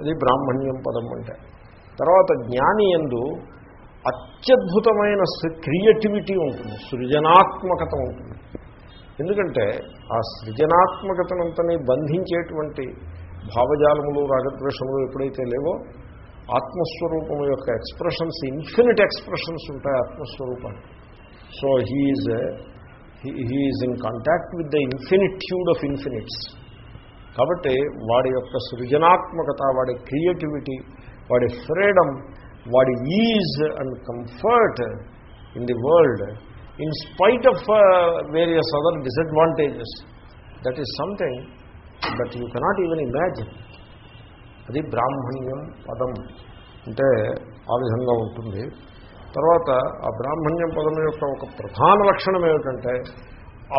అది బ్రాహ్మణ్యం పదం అంటే. తర్వాత జ్ఞాని ఎందు అత్యద్భుతమైన క్రియేటివిటీ ఉంటుంది సృజనాత్మకత ఉంటుంది. ఎందుకంటే ఆ సృజనాత్మకతనంతని బంధించేటువంటి భావజాలములు రాగద్వేషములు ఎప్పుడైతే లేవో ఆత్మస్వరూపం యొక్క ఎక్స్ప్రెషన్స్ ఇన్ఫినిట్ ఎక్స్ప్రెషన్స్ ఉంటాయి ఆత్మస్వరూపాన్ని. So he is he is in contact with the infinitude of infinites. కాబట్టి వాడి యొక్క సృజనాత్మకత వాడి క్రియేటివిటీ వాడి ఫ్రీడమ్ వాడి ease and comfort in the world in spite of various other disadvantages. That is something that you cannot even imagine. అది బ్రాహ్మణ్యం పదం. అంటే ఆ విధంగా ఉంటుంది. తర్వాత ఆ బ్రాహ్మణ్యం పదం యొక్క ఒక ప్రధాన లక్షణం ఏమిటంటే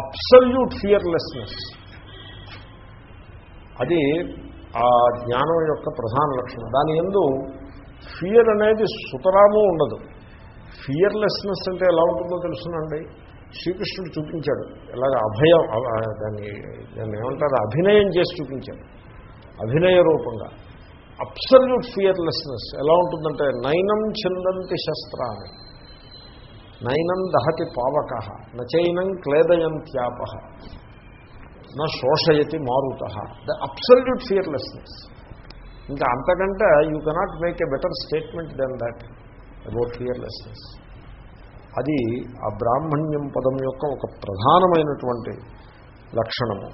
అబ్సల్యూట్ ఫియర్లెస్నెస్. అది ఆ జ్ఞానం యొక్క ప్రధాన లక్షణం. దాని ఎందు ఫియర్ అనేది సుతరాము ఉండదు. ఫియర్లెస్నెస్ అంటే ఎలా ఉంటుందో తెలుసునండి. శ్రీకృష్ణుడు చూపించాడు. ఎలాగ అభయం దాన్ని దాన్ని ఏమంటారు? అభినయం చేసి చూపించాడు. అభినయ రూపంగా. అబ్సల్యూట్ ఫియర్లెస్నెస్ ఎలా ఉంటుందంటే నైనం చిందంతి శస్త్రాన్ని. నైనం దహతి పావక నచైనం క్లేదయంత్యాప. నా శోషయతి మారుత. ద అబ్సల్యూట్ ఫియర్లెస్నెస్ ఇంకా అంతకంటే you cannot make a better statement than that about fearlessness అది ఆ బ్రాహ్మణ్యం పదం యొక్క ఒక ప్రధానమైనటువంటి లక్షణము.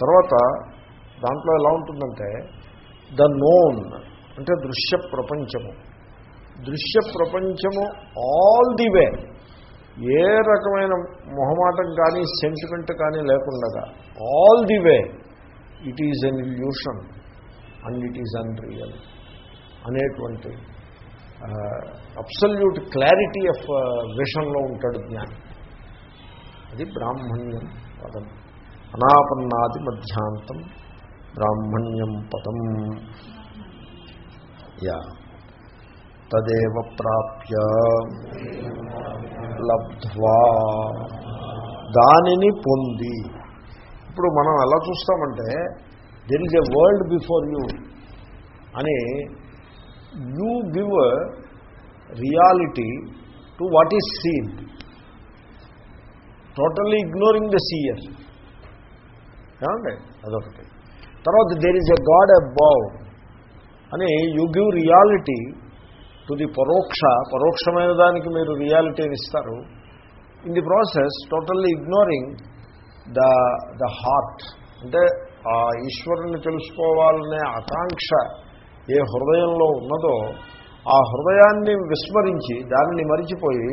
తర్వాత దాంట్లో ఎలా ఉంటుందంటే ద నోన్ అంటే దృశ్య ప్రపంచము. దృశ్య ప్రపంచము ఆల్ ది వే ఏ రకమైన మొహమాటం కానీ సెంటిమెంట్ కానీ లేకుండా all the way it is an illusion and it is unreal అనేటువంటి అబ్సల్యూట్ క్లారిటీ ఆఫ్ విషన్లో ఉంటాడు జ్ఞాని. అది బ్రాహ్మణ్యం పదం. అనాపన్నాది మధ్యాంతం బ్రాహ్మణ్యం పదం. యా. తదేవ ప్రాప్య లబ్ధ్వా. దానిని పొంది. ఇప్పుడు మనం ఎలా చూస్తామంటే there is a world before you అని you give reality to what is seen totally ignoring the seer ఏమండి? అదొకటి. తర్వాత there is a God above అని you give reality to the పరోక్ష పరోక్షమైన దానికి మీరు రియాలిటీని ఇస్తారు. In the process totally ignoring the the heart అంటే ఆ ఈశ్వరుని తెలుసుకోవాలనే ఆకాంక్ష ఏ హృదయంలో ఉన్నదో ఆ హృదయాన్ని విస్మరించి దానిని మరిచిపోయి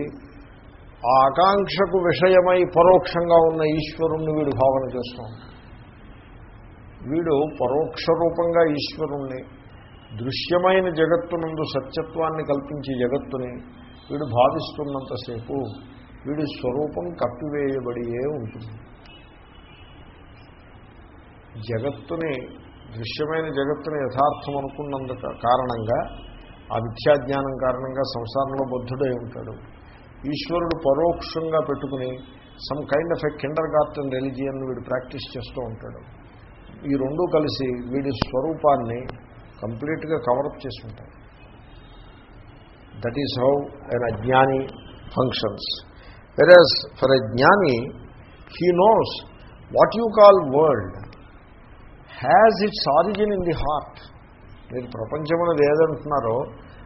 ఆ ఆకాంక్షకు విషయమై పరోక్షంగా ఉన్న ఈశ్వరుణ్ణి వీడు భావన చేస్తూ వీడు పరోక్ష రూపంగా ఈశ్వరుణ్ణి దృశ్యమైన జగత్తునందు సత్యత్వాన్ని కల్పించే జగత్తుని వీడు భావిస్తున్నంతసేపు వీడి స్వరూపం కప్పివేయబడియే ఉంటుంది? జగత్తుని దృశ్యమైన జగత్తుని యథార్థం అనుకున్నంత కారణంగా ఆ మిథ్యాజ్ఞానం కారణంగా సంసారంలో బుద్ధుడై ఉంటాడు. ఈశ్వరుడు పరోక్షంగా పెట్టుకుని some kind of a kindergarten religion religion వీడు ప్రాక్టీస్ చేస్తూ ఉంటాడు. ఈ రెండూ కలిసి వీడి స్వరూపాన్ని కంప్లీట్గా కవరప్ చేసి ఉంటాయి దట్ ఈస్ హౌ ఎన్ అజ్ఞాని ఫంక్షన్స్ వెరస్ ఫర్ ఎ జ్ఞాని he knows what you call world has its origin in the heart మీరు ప్రపంచం అనేది ఏదంటున్నారో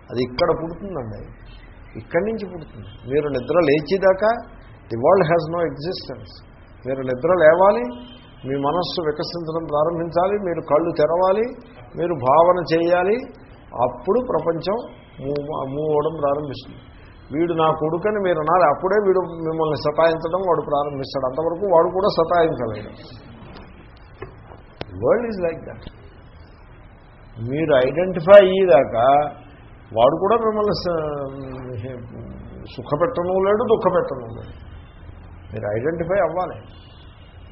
అది ఇక్కడ పుడుతుందండి. ఇక్కడి నుంచి పుడుతుంది. మీరు నిద్ర లేచేదాకా the world has no existence మీరు నిద్ర లేవాలి మీ మనస్సు వికసించడం ప్రారంభించాలి మీరు కళ్ళు తెరవాలి మీరు భావన చేయాలి అప్పుడు ప్రపంచం మూవ్ మూవ్ అవ్వడం ప్రారంభిస్తుంది. వీడు నా కొడుకని మీరు అన్నారు అప్పుడే వీడు మిమ్మల్ని సతాయించడం వాడు ప్రారంభిస్తాడు. అంతవరకు వాడు కూడా సతాయించలేడు వరల్డ్ ఈజ్ లైక్ దట్ మీరు ఐడెంటిఫై అయ్యేదాకా వాడు కూడా మిమ్మల్ని సుఖపెట్టను లేడు దుఃఖపెట్టను లేడు. మీరు ఐడెంటిఫై అవ్వాలి.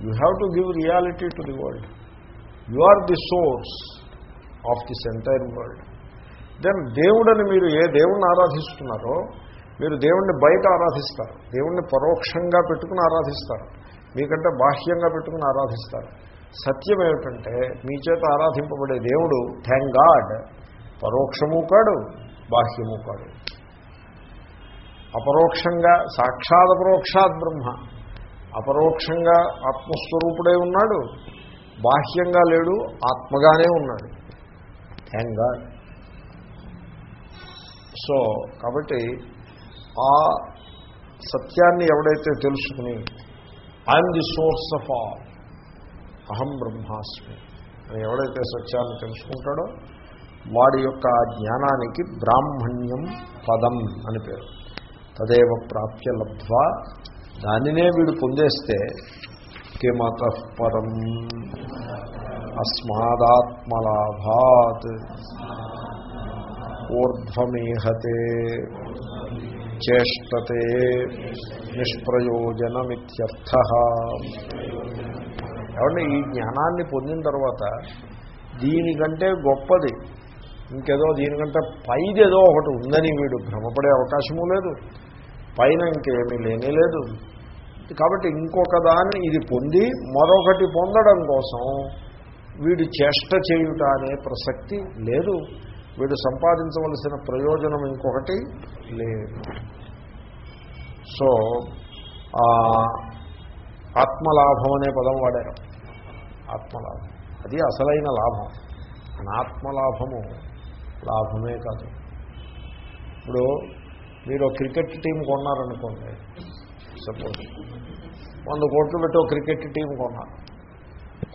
You have to give reality to the world you are the source of this entire world then దేవుడని మీరు ఏ దేవుణ్ణి ఆరాధిస్తున్నారో మీరు దేవుణ్ణి బయట ఆరాధిస్తారు. దేవుణ్ణి పరోక్షంగా పెట్టుకుని ఆరాధిస్తారు. మీకంటే బాహ్యంగా పెట్టుకుని ఆరాధిస్తారు. సత్యం ఏమిటంటే మీ చేత ఆరాధింపబడే దేవుడు థ్యాంక్ గాడ్ పరోక్షము కాడు బాహ్యము కాడు. అపరోక్షంగా సాక్షాత్ పరోక్షాత్ బ్రహ్మ. అపరోక్షంగా ఆత్మస్వరూపుడై ఉన్నాడు. బాహ్యంగా లేడు ఆత్మగానే ఉన్నాడు. థ్యాంక్ గాడ్ సో కాబట్టి ఆ సత్యాన్ని ఎవడైతే తెలుసుకుని I am the source of all అహం బ్రహ్మాస్మి అని ఎవడైతే సత్యాన్ని తెలుసుకుంటాడో వాడి యొక్క జ్ఞానానికి బ్రాహ్మణ్యం పదం అని పేరు. తదేవ ప్రాప్య లబ్ధ్వా దానినే వీడు పొందేస్తే కిమత పరం అస్మాదాత్మలాభాత్ ఊర్ధ్వమేహతే చేష్టతే నిష్ప్రయోజనమిత్యర్థ. ఏమంటే ఈ జ్ఞానాన్ని పొందిన తర్వాత దీనికంటే గొప్పది ఇంకేదో దీనికంటే పైది ఏదో ఒకటి ఉందని వీడు భ్రమపడే అవకాశము లేదు. పైన ఇంకేమీ లేనే లేదు. కాబట్టి ఇంకొక దాన్ని ఇది పొంది మరొకటి పొందడం కోసం వీడు చేష్ట చేయుట అనే ప్రసక్తి లేదు. వీడు సంపాదించవలసిన ప్రయోజనం ఇంకొకటి లేదు. సో ఆత్మలాభం అనే పదం వాడారు. ఆత్మలాభం. అది అసలైన లాభం. అనాత్మలాభము లాభమే కాదు. ఇప్పుడు మీరు క్రికెట్ టీం కొన్నారనుకోండి సపోజ్. వంద కోట్లు పెట్టి ఒక క్రికెట్ టీం కొన్నాను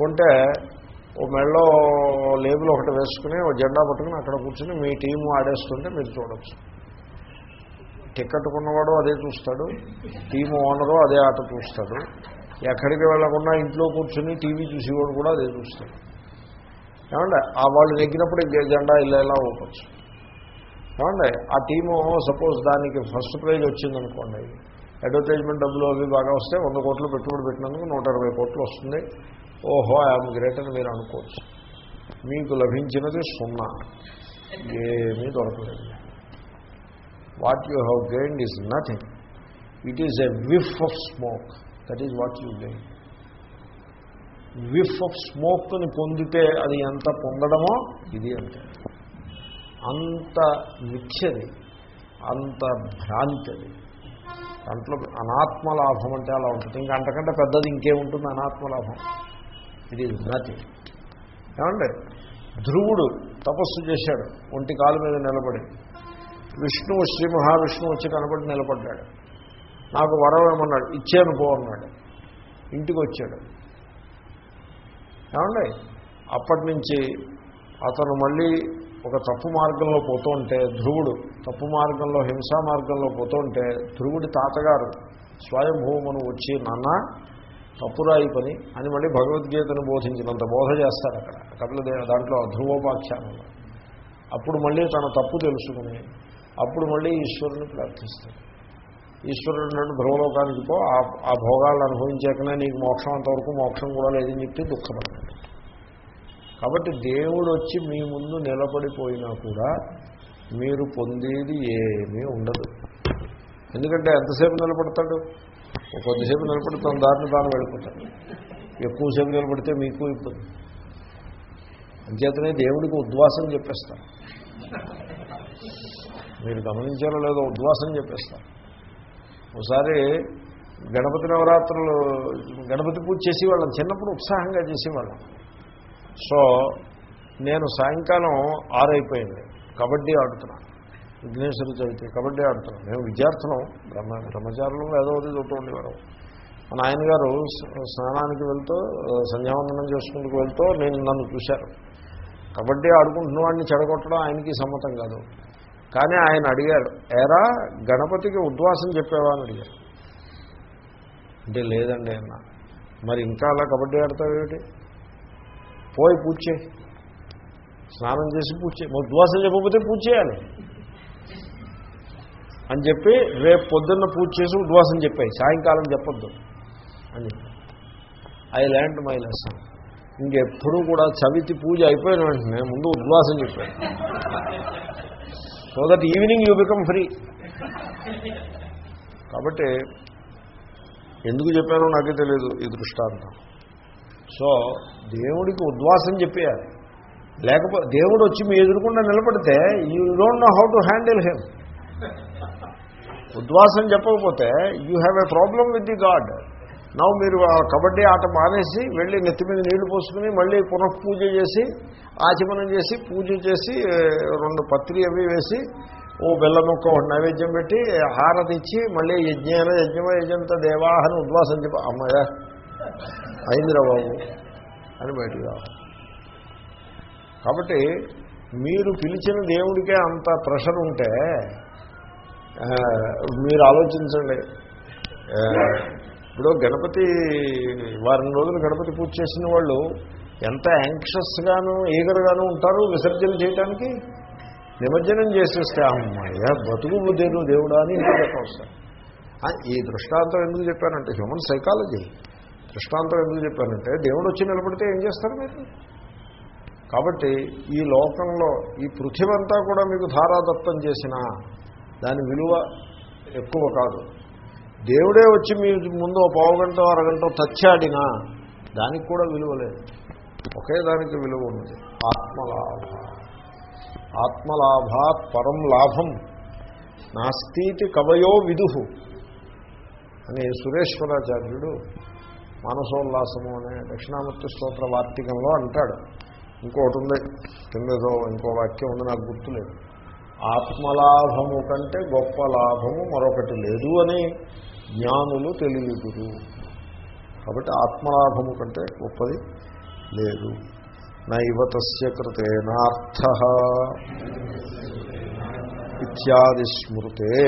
కొంటే ఓ మెళ్ళో లేబుల్ ఒకటి వేసుకుని ఓ జెండా పట్టుకుని అక్కడ కూర్చుని మీ టీము ఆడేస్తుంటే మీరు చూడొచ్చు. టికెట్ కొన్నవాడు అదే చూస్తాడు టీము ఓనరు అదే ఆట చూస్తాడు. ఎక్కడికి వెళ్ళకుండా ఇంట్లో కూర్చుని టీవీ చూసేవాడు కూడా అదే చూస్తాడు. ఏమంటే ఆ వాళ్ళు నెగ్గినప్పుడు జెండా ఇలా ఇలా ఊపచ్చు. ఏమండి? ఆ టీము సపోజ్ దానికి ఫస్ట్ ప్రైజ్ వచ్చిందనుకోండి అడ్వర్టైజ్మెంట్ డబ్బులు అవి బాగా వస్తే వంద కోట్లు పెట్టుబడి పెట్టినందుకు నూట ఇరవై కోట్లు వస్తుంది. ఓహో ఐఎమ్ గ్రేట్ అని మీరు అనుకోవచ్చు. మీకు లభించినది సున్నా. ఏమీ దొరకలేదు. What you have gained is nothing it is a whiff of smoke that is what you gain whiff of స్మోక్ని పొందితే అది ఎంత పొందడమో ఇది అంటే అంత మిథ్యది అంత భ్రాంతి దాంట్లో అనాత్మలాభం అంటే అలా ఉంటుంది. ఇంకా అంతకంటే పెద్దది ఇంకేముంటుంది అనాత్మలాభం ఇది నతి ఏమండి? ధ్రువుడు తపస్సు చేశాడు. ఒంటి కాలు మీద నిలబడి. విష్ణువు శ్రీ మహావిష్ణువు వచ్చి కనబడి నిలబడ్డాడు. నాకు వరం ఏమన్నాడు? ఇచ్చాను పో అన్నాడు. ఇంటికి వచ్చాడు. ఏమండి? అప్పటి నుంచి అతను మళ్ళీ ఒక తప్పు మార్గంలో పోతుంటే ధ్రువుడు తప్పు మార్గంలో హింసా మార్గంలో పోతుంటే ధ్రువుడి తాతగారు స్వయంభూమును వచ్చి నాన్న తప్పురాయి పని అని మళ్ళీ భగవద్గీతను బోధించినంత బోధ చేస్తారు అక్కడ. కపిల దాంట్లో ధ్రువోపాఖ్యానంలో అప్పుడు మళ్ళీ తన తప్పు తెలుసుకుని అప్పుడు మళ్ళీ ఈశ్వరుని ప్రార్థిస్తాడు. ఈశ్వరుడు నన్ను ధ్రువలోకానికి పో ఆ భోగాలను అనుభవించాకనే నీకు మోక్షం అంతవరకు మోక్షం కూడా లేదని చెప్పి దుఃఖపడతాడు. కాబట్టి దేవుడు వచ్చి మీ ముందు నిలబడిపోయినా కూడా మీరు పొందేది ఏమీ ఉండదు. ఎందుకంటే ఎంతసేపు నిలబడతాడు? కొద్దిసేపు నిలబడి తన దారిని తాను వెళ్ళిపోతాడు ఎక్కువసేపు నిలబడితే మీకు ఇబ్బంది. అంచేతనే దేవుడికి ఉద్వాసం చెప్పేస్తారు మీరు గమనించారో లేదో ఉద్వాసం చెప్పేస్తారు ఒకసారి గణపతి నవరాత్రులు గణపతి పూజ చేసేవాళ్ళం చిన్నప్పుడు ఉత్సాహంగా చేసేవాళ్ళం. సో నేను సాయంకాలం ఆరైపోయింది. కబడ్డీ ఆడుతున్నాను విఘ్నేశ్వర చవితి కబడ్డీ ఆడుతున్నాం. మేము విద్యార్థులం. బ్రహ్మ బ్రహ్మచారులు ఏదో ఒకటి చోటు ఉండేవారు మా నాయనగారు స్నానానికి వెళ్తూ సంధ్యావందనం చేసుకుంటూ వెళ్తూ నేను నన్ను చూశారు. కబడ్డీ ఆడుకుంటున్న వాడిని చెడగొట్టడం ఆయనకి సమ్మతం కాదు. కానీ ఆయన అడిగారు ఎరా గణపతికి ఉద్వాసం చెప్పేవా? అని అడిగారు. అంటే లేదండి అన్న. మరి ఇంకా అలా కబడ్డీ ఆడతావేమిటి? పోయి పూజ చేయి. స్నానం చేసి పూజ చేయి. ఉద్వాసం చెప్పకపోతే పూజ చేయాలి. అని చెప్పి రేపు పొద్దున్న పూజ చేసి ఉద్వాసం చెప్పాయి. సాయంకాలం చెప్పొద్దు అని ఐ ల్యాండ్ మై లెసన్ ఇంకెప్పుడు కూడా చవితి పూజ అయిపోయిన వెంటనే ముందు ఉద్వాసం చెప్పాను so that evening you become free కాబట్టి ఎందుకు చెప్పానో నాకే తెలియదు ఈ దృష్టాంతం. సో దేవుడికి ఉద్వాసం చెప్పేయాలి. లేకపోతే దేవుడు వచ్చి మీ ఎదురుకుండా నిలబడితే you don't know how to handle him ఉద్వాసం చెప్పకపోతే you have a problem with the God నవ్వు మీరు కబడ్డీ ఆట మానేసి వెళ్ళి నెత్తి మీద నీళ్ళు పోసుకుని మళ్ళీ పునఃపూజ చేసి ఆచమనం చేసి పూజ చేసి రెండు పత్రి అవి వేసి ఓ బెల్ల ముక్క ఒకటి నైవేద్యం పెట్టి హారతి ఇచ్చి మళ్ళీ యజ్ఞాన యజ్ఞమ యజ్ఞంత దేవాహని ఉద్వాసం చెప్ప అమ్మాయ అయిందిరా బాబు అని బయటకు రావాలి. కాబట్టి మీరు పిలిచిన దేవుడికే అంత ప్రెషర్ ఉంటే మీరు ఆలోచించండి. ఇప్పుడు గణపతి వారం రోజులు గణపతి పూజ చేసిన వాళ్ళు ఎంత యాంక్షస్గాను ఈగరుగాను ఉంటారు విసర్జన చేయడానికి నిమజ్జనం చేసేస్తే అమ్మాయ బతుకు బుద్ధేరు దేవుడా అని ఇంటికి చెప్పవస్తారు ఈ దృష్టాంతం ఎందుకు చెప్పానంటే హ్యూమన్ సైకాలజీ దృష్టాంతం ఎందుకు చెప్పానంటే దేవుడు వచ్చి నిలబడితే ఏం చేస్తారు మీరు? కాబట్టి ఈ లోకంలో ఈ పృథివంతా అంతా కూడా మీకు ధారాదత్తం చేసినా దాని విలువ ఎక్కువ కాదు. దేవుడే వచ్చి మీ ముందు ఒక పావు గంట అరగంట తచ్చాడినా దానికి కూడా విలువ లేదు. ఒకే దానికి విలువ ఉన్నది. ఆత్మలాభ. ఆత్మలాభాత్ పరం లాభం. నాస్తీతి కవయో విదుహు అని సురేశ్వరాచార్యుడు మానసోల్లాసము అనే దక్షిణామూర్తి స్తోత్ర వార్తికంలో అంటాడు. ఇంకోటి ఉంది కిందదో ఇంకో వాక్యం ఉంది నాకు గుర్తులేదు. ఆత్మలాభము కంటే గొప్ప లాభము మరొకటి లేదు అని జ్ఞానులు తెలియదురు. కాబట్టి ఆత్మలాభము కంటే గొప్పది లేదు. నైవతస్య కృతేనార్థ ఇత్యాది స్మృతే.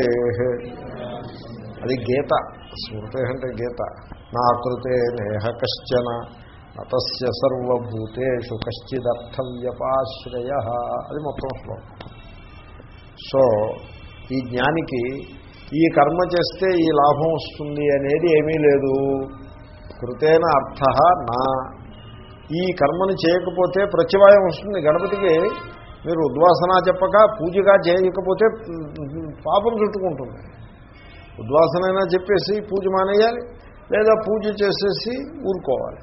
అది గీత స్మృతే అంటే గీత. నా కృతే నేహ కశ్చన నతస్య సర్వభూతేషు కశ్చిదర్థవ్యపాశ్రయ. అది మొత్తం శ్లోకం. సో ఈ జ్ఞానికి ఈ కర్మ చేస్తే ఈ లాభం వస్తుంది అనేది ఏమీ లేదు. కృతేన అర్థ నా. ఈ కర్మను చేయకపోతే ప్రత్యవాయం వస్తుంది. గణపతికి మీరు ఉద్వాసన చెప్పక పూజగా చేయకపోతే పాపం చుట్టుకుంటుంది. ఉద్వాసనైనా చెప్పేసి పూజ మానేయాలి. లేదా పూజ చేసేసి ఊరుకోవాలి.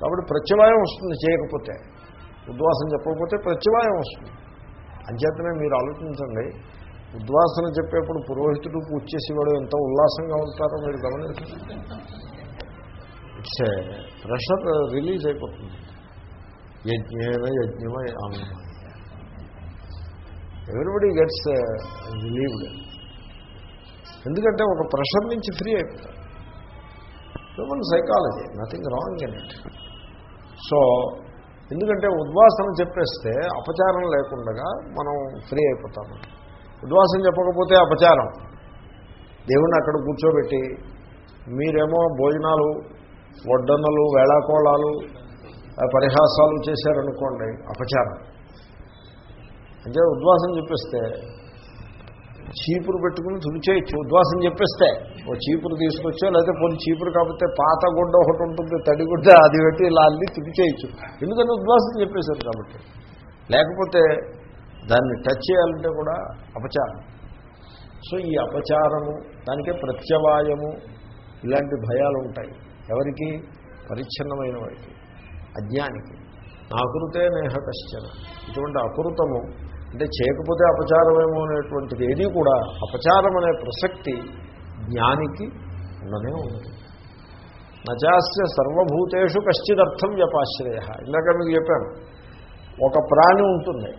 కాబట్టి ప్రత్యవాయం వస్తుంది చేయకపోతే. ఉద్వాసన చెప్పకపోతే ప్రత్యవాయం వస్తుంది. అంచేతనే మీరు ఆలోచించండి. ఉద్వాసన చెప్పేప్పుడు పురోహితుడు పూజ చేసేవాడు ఎంత ఉల్లాసంగా ఉంటారో మీరు గమనించండి. ఇట్స్ ప్రెషర్ రిలీజ్ అయిపోతుంది. యజ్ఞేన యజ్ఞమై ఆనంద. Everybody gets relieved. ఎందుకంటే ఒక ప్రెషర్ నుంచి ఫ్రీ అయిపోతారు. Human psychology nothing wrong in it so ఎందుకంటే ఉద్వాసన చెప్పేస్తే అపచారం లేకుండా మనం ఫ్రీ అయిపోతాము. ఉద్వాసం చెప్పకపోతే అపచారం. దేవుణ్ణి అక్కడ కూర్చోబెట్టి మీరేమో భోజనాలు వడ్డన్నలు వేళాకోళాలు పరిహాసాలు చేశారనుకోండి అపచారం. అంటే ఉద్వాసం చెప్పేస్తే చీపురు పెట్టుకుని తుడిచేయచ్చు ఉద్వాసం చెప్పేస్తే ఓ చీపురు తీసుకొచ్చో లేకపోతే కొన్ని చీపురు కాకపోతే పాత గుడ్డ ఒకటి ఉంటుంది తడిగుడ్డ అది పెట్టి ఇలా అల్లి తుడిచేయచ్చు ఎందుకంటే ఉద్వాసం చెప్పేశారు కాబట్టి? లేకపోతే దాన్ని టచ్ చేయాలంటే కూడా అపచారం. సో ఈ అపచారము దానికే ప్రత్యవాయము ఇలాంటి భయాలు ఉంటాయి. ఎవరికి? పరిచ్ఛిన్నమైన వారికి అజ్ఞానికి. నాకృతే నేహ కశ్చన. ఇటువంటి అకృతము అంటే చేయకపోతే అపచారమేమో అనేటువంటిది ఏది కూడా అపచారం అనే ప్రసక్తి జ్ఞానికి ఉండనే ఉంది నచాస్య సర్వభూతేషు కశ్చిదర్థం వ్యపాశ్రయ. ఇందాక మీకు చెప్పాను ఒక ప్రాణి ఉంటుంది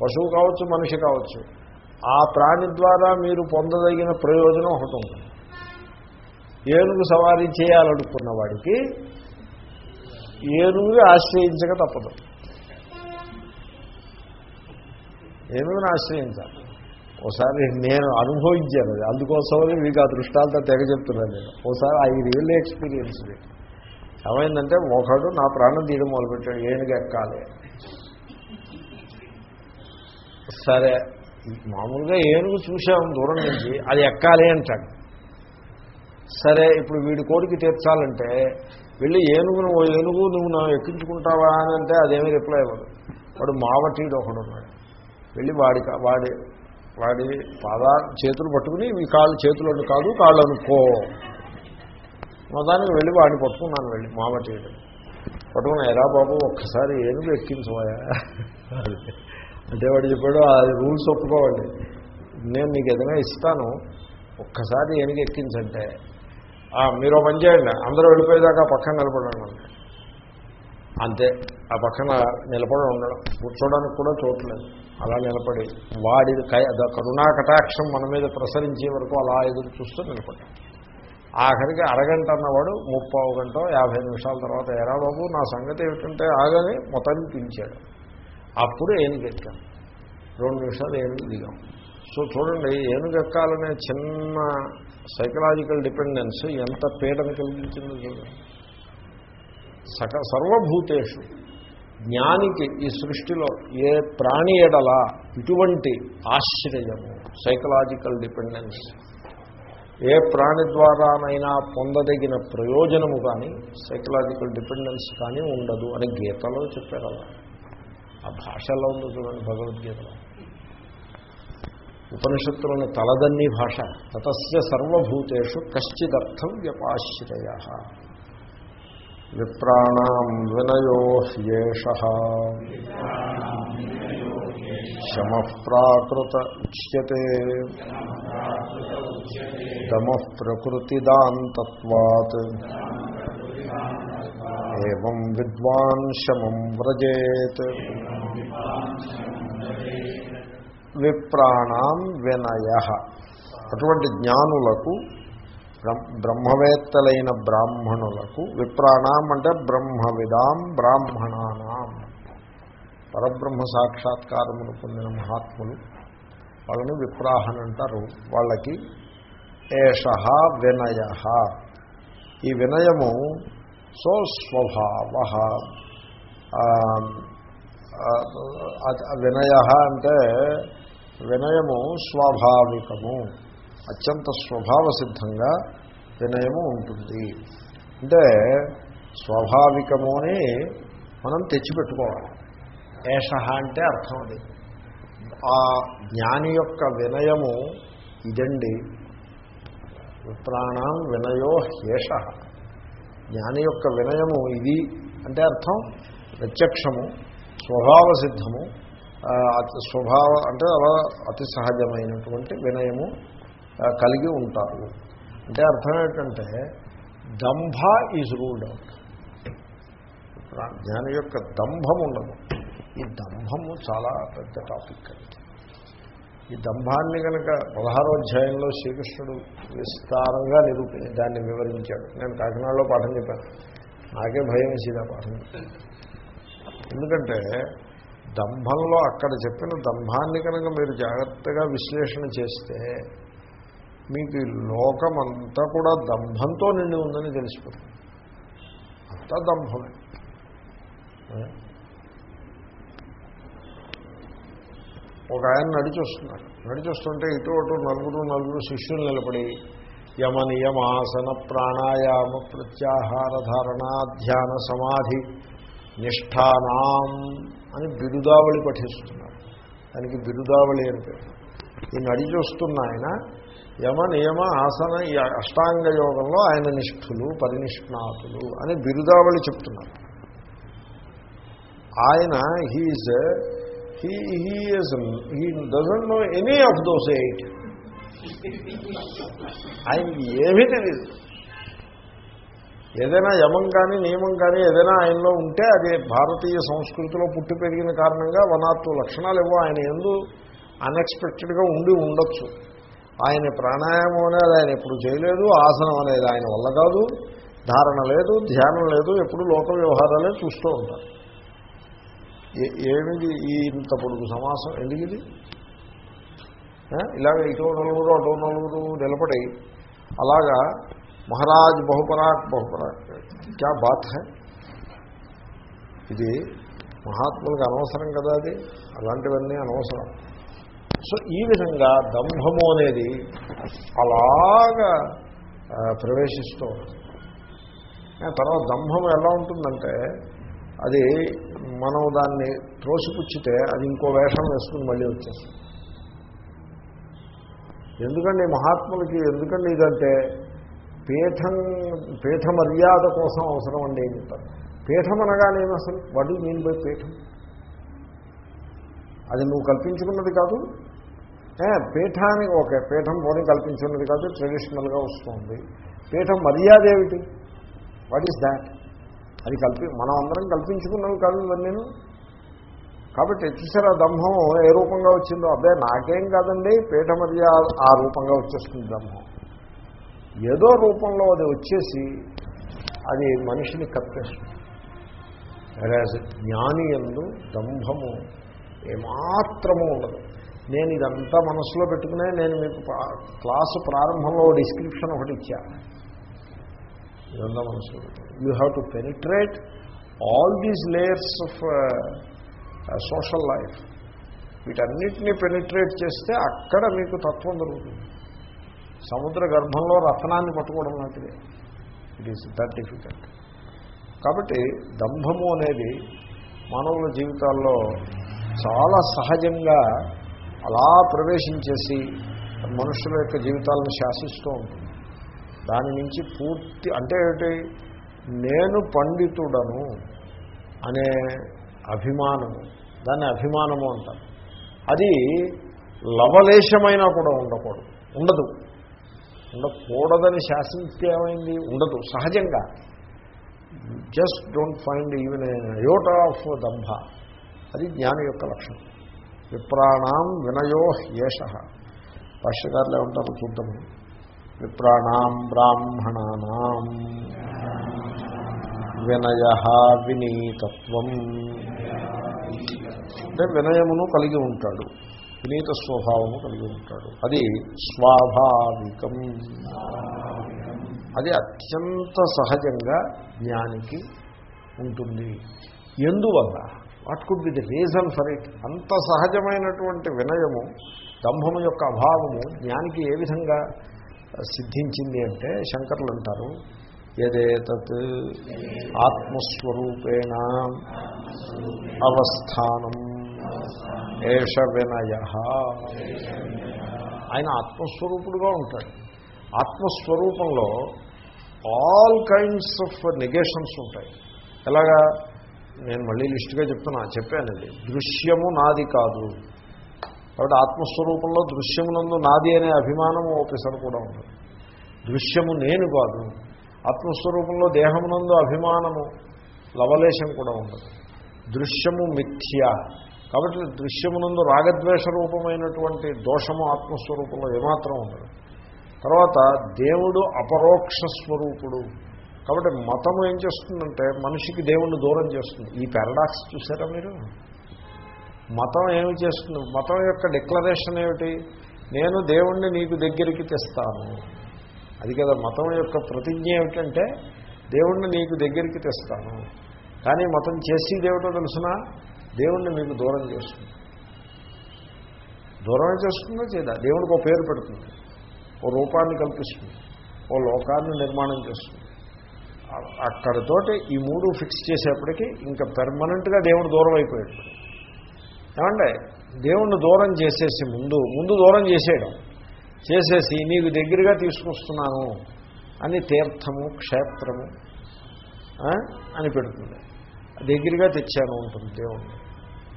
పశువు కావచ్చు మనిషి కావచ్చు ఆ ప్రాణి ద్వారా మీరు పొందదగిన ప్రయోజనం ఒకటి ఉంటుంది. ఏనుగు సవారీ చేయాలనుకున్న వాడికి ఏనుగు ఆశ్రయించక తప్పదు. ఏనుగుని ఆశ్రయించాలి? ఒకసారి నేను అనుభవించాను అది. అందుకోసమని మీకు ఆ దృష్టాలతో తెగ చెప్తున్నాను నేను. ఒకసారి రియల్ ఎక్స్పీరియన్స్ ఏమైందంటే ఒకడు నా ప్రాణం తీయడం మొదలుపెట్టాడు. ఏనుగు ఎక్కాలి. సరే మామూలుగా ఏనుగు చూసాము దూరం నుంచి. అది ఎక్కాలి అంటాడు. సరే ఇప్పుడు వీడి కోడికి తీర్చాలంటే వెళ్ళి ఏనుగును ఏనుగు నువ్వు నా ఎక్కించుకుంటావా అని అంటే అదేమీ రిప్లై ఇవ్వదు వాడు మావటీడు ఒకడు ఉన్నాడు వెళ్ళి వాడి వాడి వాడి పాదా చేతులు పట్టుకుని మీ కాళ్ళు చేతులను కాదు కాళ్ళు అనుకో మొత్తానికి వెళ్ళి వాడిని పట్టుకున్నాను వెళ్ళి మావటీడు పట్టుకున్నా ఎరా బాబు ఒక్కసారి ఏనుగు ఎక్కించబోయా. అంటే వాడు చెప్పాడు ఆ రూల్స్ ఒప్పుకోవాలి నేను మీకు ఏదైనా ఇస్తాను ఒక్కసారి ఏనుగు ఎక్కించంటే. మీరు పని చేయండి అందరూ వెళ్ళిపోయేదాకా పక్కన నిలబడండి. అంతే. ఆ పక్కన నిలబడి ఉండడం. కూర్చోడానికి కూడా చోట్లేదు అలా నిలబడి వాడి కరుణా కటాక్షం మన మీద ప్రసరించే వరకు అలా ఎదురు చూస్తూ నిలబడ్డాం ఆఖరికి అరగంట అన్నవాడు ముప్పావు గంట యాభై నిమిషాల తర్వాత ఎరా బాబు నా సంగతి ఏమిటంటే ఆగని మొత్తాన్ని పిలిచాడు. అప్పుడు ఏనుగు ఎక్కాం రెండు నిమిషాలు ఏనుగు దిగాం. సో చూడండి ఏనుగు ఎక్కాలనే చిన్న సైకలాజికల్ డిపెండెన్స్ ఎంత పీడన కలిగించిందో చూడండి. సక సర్వభూతేషు జ్ఞానికి ఈ సృష్టిలో ఏ ప్రాణి ఎడల ఇటువంటి ఆశ్రయము సైకలాజికల్ డిపెండెన్స్ ఏ ప్రాణి ద్వారానైనా పొందదగిన ప్రయోజనము కానీ సైకలాజికల్ డిపెండెన్స్ కానీ ఉండదు అని గీతలో చెప్పారు అలా ఆ భాషలో ఉంది చూడండి భగవద్గీతలో. ఉపనిషత్తులను తలదన్ని భాష తతస్య సర్వభూతేషు కశ్చిదర్థం వ్యపాశ్రయ. విప్రాణం వినయో హ్యేష శమ ప్రాకృత ఉచ్యతే దమ ప్రకృతిదాంతత్వాత్ ఏం విద్వాన్ శమం వ్రజేత్ విప్రాణం వినయ అటువంటి జ్ఞానులకు బ్రహ్మవేత్తలైన బ్రాహ్మణులకు విప్రాణం అంటే బ్రహ్మవిదాం బ్రాహ్మణానాం. పరబ్రహ్మ సాక్షాత్కారమును పొందిన మహాత్ములు వాళ్ళని విప్రాహన్ అంటారు వాళ్ళకి ఏష వినయ. ఈ వినయము సో స్వభావ వినయ అంటే వినయము స్వాభావికము. అత్యంత స్వభావ సిద్ధంగా వినయము ఉంటుంది. అంటే స్వాభావికము అని మనం తెచ్చిపెట్టుకోవాలి. ఏష అంటే అర్థం అది. ఆ జ్ఞాని యొక్క వినయము ఇదండి. విప్రాణం వినయో హేష జ్ఞాని యొక్క వినయము ఇది అంటే అర్థం. ప్రత్యక్షము స్వభావ సిద్ధము స్వభావ అంటే అలా అతి సహజమైనటువంటి వినయము కలిగి ఉంటారు. అంటే అర్థం ఏంటంటే దంభ ఈజ్ రూల్డ్ అవుట్ జ్ఞానం యొక్క దంభం ఉండదు. ఈ దంభము చాలా పెద్ద టాపిక్ అది. ఈ దంభాన్ని కనుక పదహారో అధ్యాయంలో శ్రీకృష్ణుడు విస్తారంగా నిరూపి దాన్ని వివరించాడు. నేను కాకినాడలో పాఠం చెప్పాను. నాకే భయం వేసేది ఆ పాఠం. ఎందుకంటే దంభంలో అక్కడ చెప్పిన దంభాన్ని కనుక మీరు జాగ్రత్తగా విశ్లేషణ చేస్తే మీకు లోకమంతా కూడా దంభంతో నిండి ఉందని తెలిసిపోతుంది. అంతా దంభమే. ఒక ఆయన నడిచి వస్తున్నారు నడిచి వస్తుంటే ఇటు అటు నలుగురు నలుగురు శిష్యులు నిలబడి యమ నియమాసన ప్రాణాయామ ప్రత్యాహార ధారణ ధ్యాన సమాధి నిష్ఠానాం అని బిరుదావళి పఠిస్తున్నారు. దానికి బిరుదావళి అని పేరు. ఈ నడిచి వస్తున్న ఆయన యమ నియమ ఆసన ఈ అష్టాంగ యోగంలో ఆయన నిష్ఠులు పరినిష్ణాతులు అని బిరుదావళి చెప్తున్నారు. ఆయన he's he he is he doesn't know any of those eight. ఆయనకి ఏమీ తెలియదు ఏదైనా యమం కానీ నియమం కానీ ఏదైనా ఆయనలో ఉంటే అది భారతీయ సంస్కృతిలో పుట్టి పెరిగిన కారణంగా వన్ లక్షణాలు ఏవో ఆయన ఎందు అన్ఎక్స్పెక్టెడ్గా ఉండి ఉండొచ్చు. ఆయన ప్రాణాయామం అనేది ఆయన ఎప్పుడు చేయలేదు ఆసనం అనేది ఆయన వల్ల కాదు ధారణ లేదు ధ్యానం లేదు ఎప్పుడు లోక వ్యవహారాలే చూస్తూ ఉంటారు. ఏమిటి ఏమిది ఈ ఇంత పొడుగు సమాసం? ఎందుకు ఇది ఇలాగ ఇటో నలుగురు అటో నలుగురు నిలబడి అలాగా మహారాజ్ బహుపరాక్ బహుపరాక్ క్యా బాత్ హై? ఇది మహాత్ములకు అనవసరం కదా అది? అలాంటివన్నీ అనవసరం. సో ఈ విధంగా దంభము అనేది అలాగా ప్రవేశిస్తూ ఉంటుంది. తర్వాత దంభం ఎలా ఉంటుందంటే అది మనం దాన్ని త్రోసిపుచ్చితే అది ఇంకో వేషం వేసుకుని మళ్ళీ వచ్చేస్తుంది. ఎందుకండి మహాత్ములకి ఎందుకండి ఇదంటే పీఠం పీఠ మర్యాద కోసం అవసరం అండి అని చెప్తారు? పీఠం అనగానేమి అసలు వాట్ నేను పోయి పీఠం. అది నువ్వు కల్పించుకున్నది కాదు పీఠానికి ఓకే పీఠం పోనీ కల్పించున్నది కాదు ట్రెడిషనల్గా వస్తుంది. పీఠం మర్యాద ఏమిటి? వాట్ ఈస్ దాట్ అది కల్పి మనం అందరం కల్పించుకున్నవి కాదు ఇవన్నీను. కాబట్టి చూసారా దంభం ఏ రూపంగా వచ్చిందో అబ్బే నాకేం కాదండి పీఠ మర్యాద ఆ రూపంగా వచ్చేస్తుంది దంభం. ఏదో రూపంలో అది వచ్చేసి అది మనిషిని కప్పేస్తుంది. జ్ఞాని ఎందు దంభము ఏమాత్రము ఉండదు. నేను ఇదంతా మనసులో పెట్టుకునే నేను మీకు క్లాసు ప్రారంభంలో డిస్క్రిప్షన్ ఒకటి ఇచ్చా. ఇదంతా మనసులో you have to penetrate all these layers of social life వీటన్నిటినీ పెనిట్రేట్ చేస్తే అక్కడ మీకు తత్వం దొరుకుతుంది. సముద్ర గర్భంలో రత్నాన్ని పట్టుకోవడం లాంటిది. ఇట్ ఈస్ దట్ డిఫికల్ట్ కాబట్టి దంభము అనేది మానవుల జీవితాల్లో చాలా సహజంగా అలా ప్రవేశించేసి మనుషుల యొక్క జీవితాలను శాసిస్తూ ఉంటుంది. దాని నుంచి పూర్తి అంటే ఏమిటి? నేను పండితుడను అనే అభిమానము. దాన్ని అభిమానము అంటారు. అది లవలేశమైనా కూడా ఉండకూడదు. ఉండదు. ఉండకూడదని శాసించే ఏమైంది? ఉండదు. సహజంగా. Just don't find even iota of దంభ అది జ్ఞానం యొక్క లక్షణం. విప్రాణం వినయో ఏష భాష్యకారులు ఏమంటారు చూద్దాము విప్రాణం బ్రాహ్మణానాం వినయ వినీతత్వం. అంటే వినయమును కలిగి ఉంటాడు వినీత స్వభావము కలిగి ఉంటాడు. అది స్వాభావికం. అది అత్యంత సహజంగా జ్ఞానికి ఉంటుంది. ఎందువల్ల? What could be the reason for it? అంత సహజమైనటువంటి వినయము దంభము యొక్క అభావము జ్ఞానికి ఏ విధంగా సిద్ధించింది అంటే శంకర్లు అంటారు యదేతత్ ఆత్మస్వరూపేణ అవస్థానం ఏష వినయ. ఆయన ఆత్మస్వరూపుడుగా ఉంటాడు. ఆత్మస్వరూపంలో ఆల్ కైండ్స్ ఆఫ్ నెగేషన్స్ ఉంటాయి. ఎలాగా? నేను మళ్ళీ లిస్టుగా చెప్తున్నా చెప్పాను ఇది దృశ్యము నాది కాదు. కాబట్టి ఆత్మస్వరూపంలో దృశ్యమునందు నాది అనే అభిమానం ఓపెసర్ కూడా ఉంటుంది దృశ్యము నేను కాదు ఆత్మస్వరూపంలో దేహమునందు అభిమానము లవలేశం కూడా ఉండదు. దృశ్యము మిథ్య. కాబట్టి దృశ్యమునందు రాగద్వేష రూపమైనటువంటి దోషము ఆత్మస్వరూపంలో ఏమాత్రం ఉండదు. తర్వాత దేవుడు అపరోక్ష స్వరూపుడు. కాబట్టి మతము ఏం చేస్తుందంటే మనిషికి దేవుణ్ణి దూరం చేస్తుంది. ఈ పారాడాక్స్ చూసారా మీరు? మతం ఏమి చేస్తుంది? మతం యొక్క డిక్లరేషన్ ఏమిటి? నేను దేవుణ్ణి నీకు దగ్గరికి తెస్తాను. అది కదా మతం యొక్క ప్రతిజ్ఞ ఏమిటంటే దేవుణ్ణి నీకు దగ్గరికి తెస్తాను. కానీ మతం చేసి దేవుటో తెలిసినా? దేవుణ్ణి మీకు దూరం చేస్తుంది. దూరమే చేస్తుందో చేదా దేవుడికి ఒక పేరు పెడుతుంది. ఓ రూపాన్ని కల్పిస్తుంది. ఓ లోకాన్ని నిర్మాణం చేస్తుంది. అక్కడతోటి ఈ మూడు ఫిక్స్ చేసేప్పటికీ ఇంకా పెర్మనెంట్గా దేవుడు దూరం అయిపోయాడు. ఏమంటే దేవుణ్ణి దూరం చేసేసి ముందు ముందు దూరం చేసేయడం. చేసేసి నీకు దగ్గరగా తీసుకొస్తున్నాను అని తీర్థము క్షేత్రము అని పెడుతుంది. దగ్గరగా తెచ్చాను ఉంటుంది దేవుణ్ణి.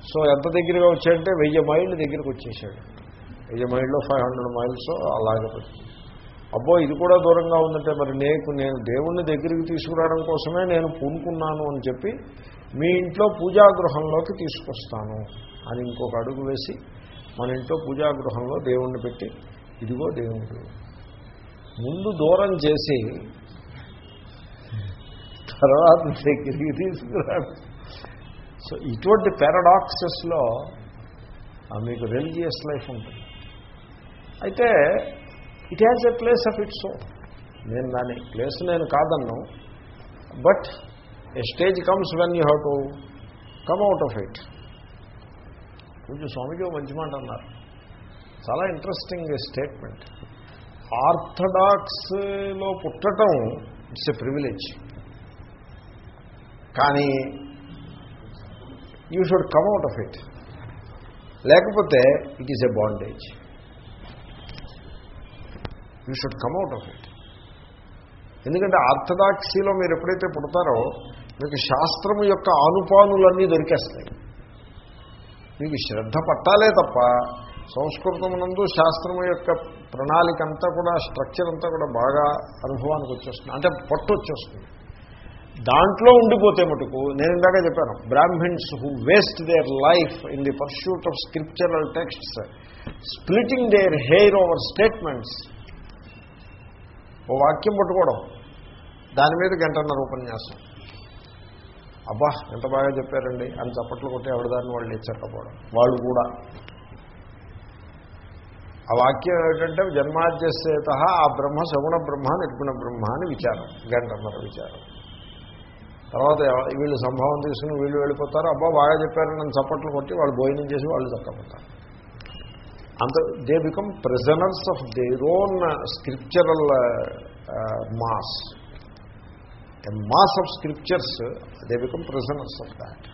సో ఎంత దగ్గరగా వచ్చాడంటే వెయ్యి మైళ్ళు దగ్గరికి వచ్చేసాడు. వెయ్యి మైళ్ళు ఫైవ్ హండ్రెడ్ మైల్స్ అలాగే పెడుతుంది. అబ్బో ఇది కూడా దూరంగా ఉందంటే మరి నేను నేను దేవుణ్ణి దగ్గరికి తీసుకురావడం కోసమే నేను పూనుకున్నాను అని చెప్పి మీ ఇంట్లో పూజాగృహంలోకి తీసుకొస్తాను అని ఇంకొక అడుగు వేసి మన ఇంట్లో పూజాగృహంలో దేవుణ్ణి పెట్టి ఇదిగో దేవుడు. ముందు దూరం చేసి తర్వాత దగ్గరికి తీసుకురాడు సో ఇటువంటి పారాడాక్సెస్లో మీకు రిలీజియస్ లైఫ్ ఉంటుంది. అయితే it has a place of its own నేను దాని ప్లేస్ నేను కాదన్ను. But a stage comes when you have to come out of it కొంచెం స్వామిజీ మంచి మాట అన్నారు. చాలా ఇంట్రెస్టింగ్ స్టేట్మెంట్ ఆర్థడాక్స్లో పుట్టడం ఇట్స్ ఎ ప్రివిలేజ్ కానీ you should come out of it లేకపోతే it is a bondage you should come out of it. ఎందుకంటే ఆర్థడాక్సీలో మీరు ఎప్పుడైతే పుడతారో మీకు శాస్త్రము యొక్క ఆనుపానులన్నీ దొరికేస్తాయి. మీకు శ్రద్ధ పట్టాలే తప్ప సంస్కృతమునందు శాస్త్రము యొక్క ప్రణాళిక అంతా కూడా స్ట్రక్చర్ అంతా కూడా బాగా అనుభవానికి వచ్చేస్తుంది. అంటే పట్టు వచ్చేస్తుంది. దాంట్లో ఉండిపోతే మటుకు నేను ఇందాక చెప్పాను Brahmins who waste their life in the pursuit of scriptural texts splitting their hair over statements. ఓ వాక్యం పట్టుకోవడం. దాని మీద గంటన్నర ఉపన్యాసం. అబ్బా ఎంత బాగా చెప్పారండి. అని చప్పట్లు కొట్టి ఎవరిదాన్ని వాళ్ళు ఇచ్చకపోవడం వాళ్ళు కూడా. ఆ వాక్యం ఏమిటంటే జన్మాద్యసేత ఆ బ్రహ్మ సగుణ బ్రహ్మ నిర్గుణ బ్రహ్మ అని విచారం. గంటన్నర విచారం. తర్వాత వీళ్ళు సంభావం తీసుకుని వీళ్ళు వెళ్ళిపోతారు. అబ్బా బాగా చెప్పారని చప్పట్లు కొట్టి వాళ్ళు భోజనం చేసి వాళ్ళు చక్కపోతారు అంత they become prisoners of their own scriptural mass. A mass of scriptures they become prisoners of that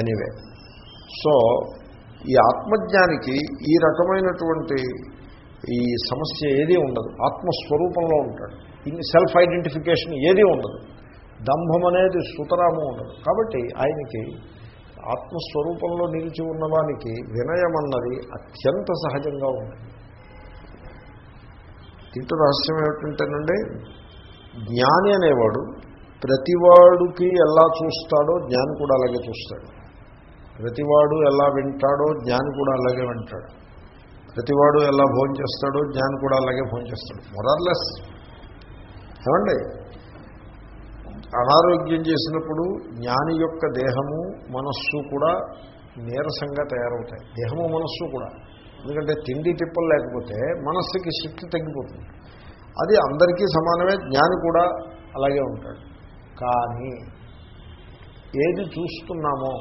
anyway so ఈ ఆత్మజ్ఞానికి ఈ రకమైనటువంటి ఈ సమస్య ఏదీ ఉండదు. ఆత్మస్వరూపంలో ఉంటాడు. ఇన్ సెల్ఫ్ ఐడెంటిఫికేషన్ ఏదీ ఉండదు. దంభం అనేది సుతరాము ఉండదు. కాబట్టి ఆయనకి ఆత్మస్వరూపంలో నిలిచి ఉన్నవానికి వినయం అన్నది అత్యంత సహజంగా ఉంది దీంట్లో రహస్యం ఏమిటంటేనండి జ్ఞాని అనేవాడు ప్రతివాడుకి ఎలా చూస్తాడో జ్ఞాని కూడా అలాగే చూస్తాడు. ప్రతివాడు ఎలా వింటాడో జ్ఞాని కూడా అలాగే వింటాడు. ప్రతివాడు ఎలా భోజనం చేస్తాడో జ్ఞాని కూడా అలాగే భోజనం చేస్తాడు మొరర్లెస్ ఏమండి? అనారోగ్యం చేసినప్పుడు జ్ఞాని యొక్క దేహము మనస్సు కూడా నీరసంగా తయారవుతాయి. దేహము మనస్సు కూడా. ఎందుకంటే తిండి తిప్పలు లేకపోతే మనస్సుకి శక్తి తగ్గిపోతుంది. అది అందరికీ సమానమే జ్ఞాని కూడా అలాగే ఉంటాడు. కానీ ఏది చూస్తున్నామో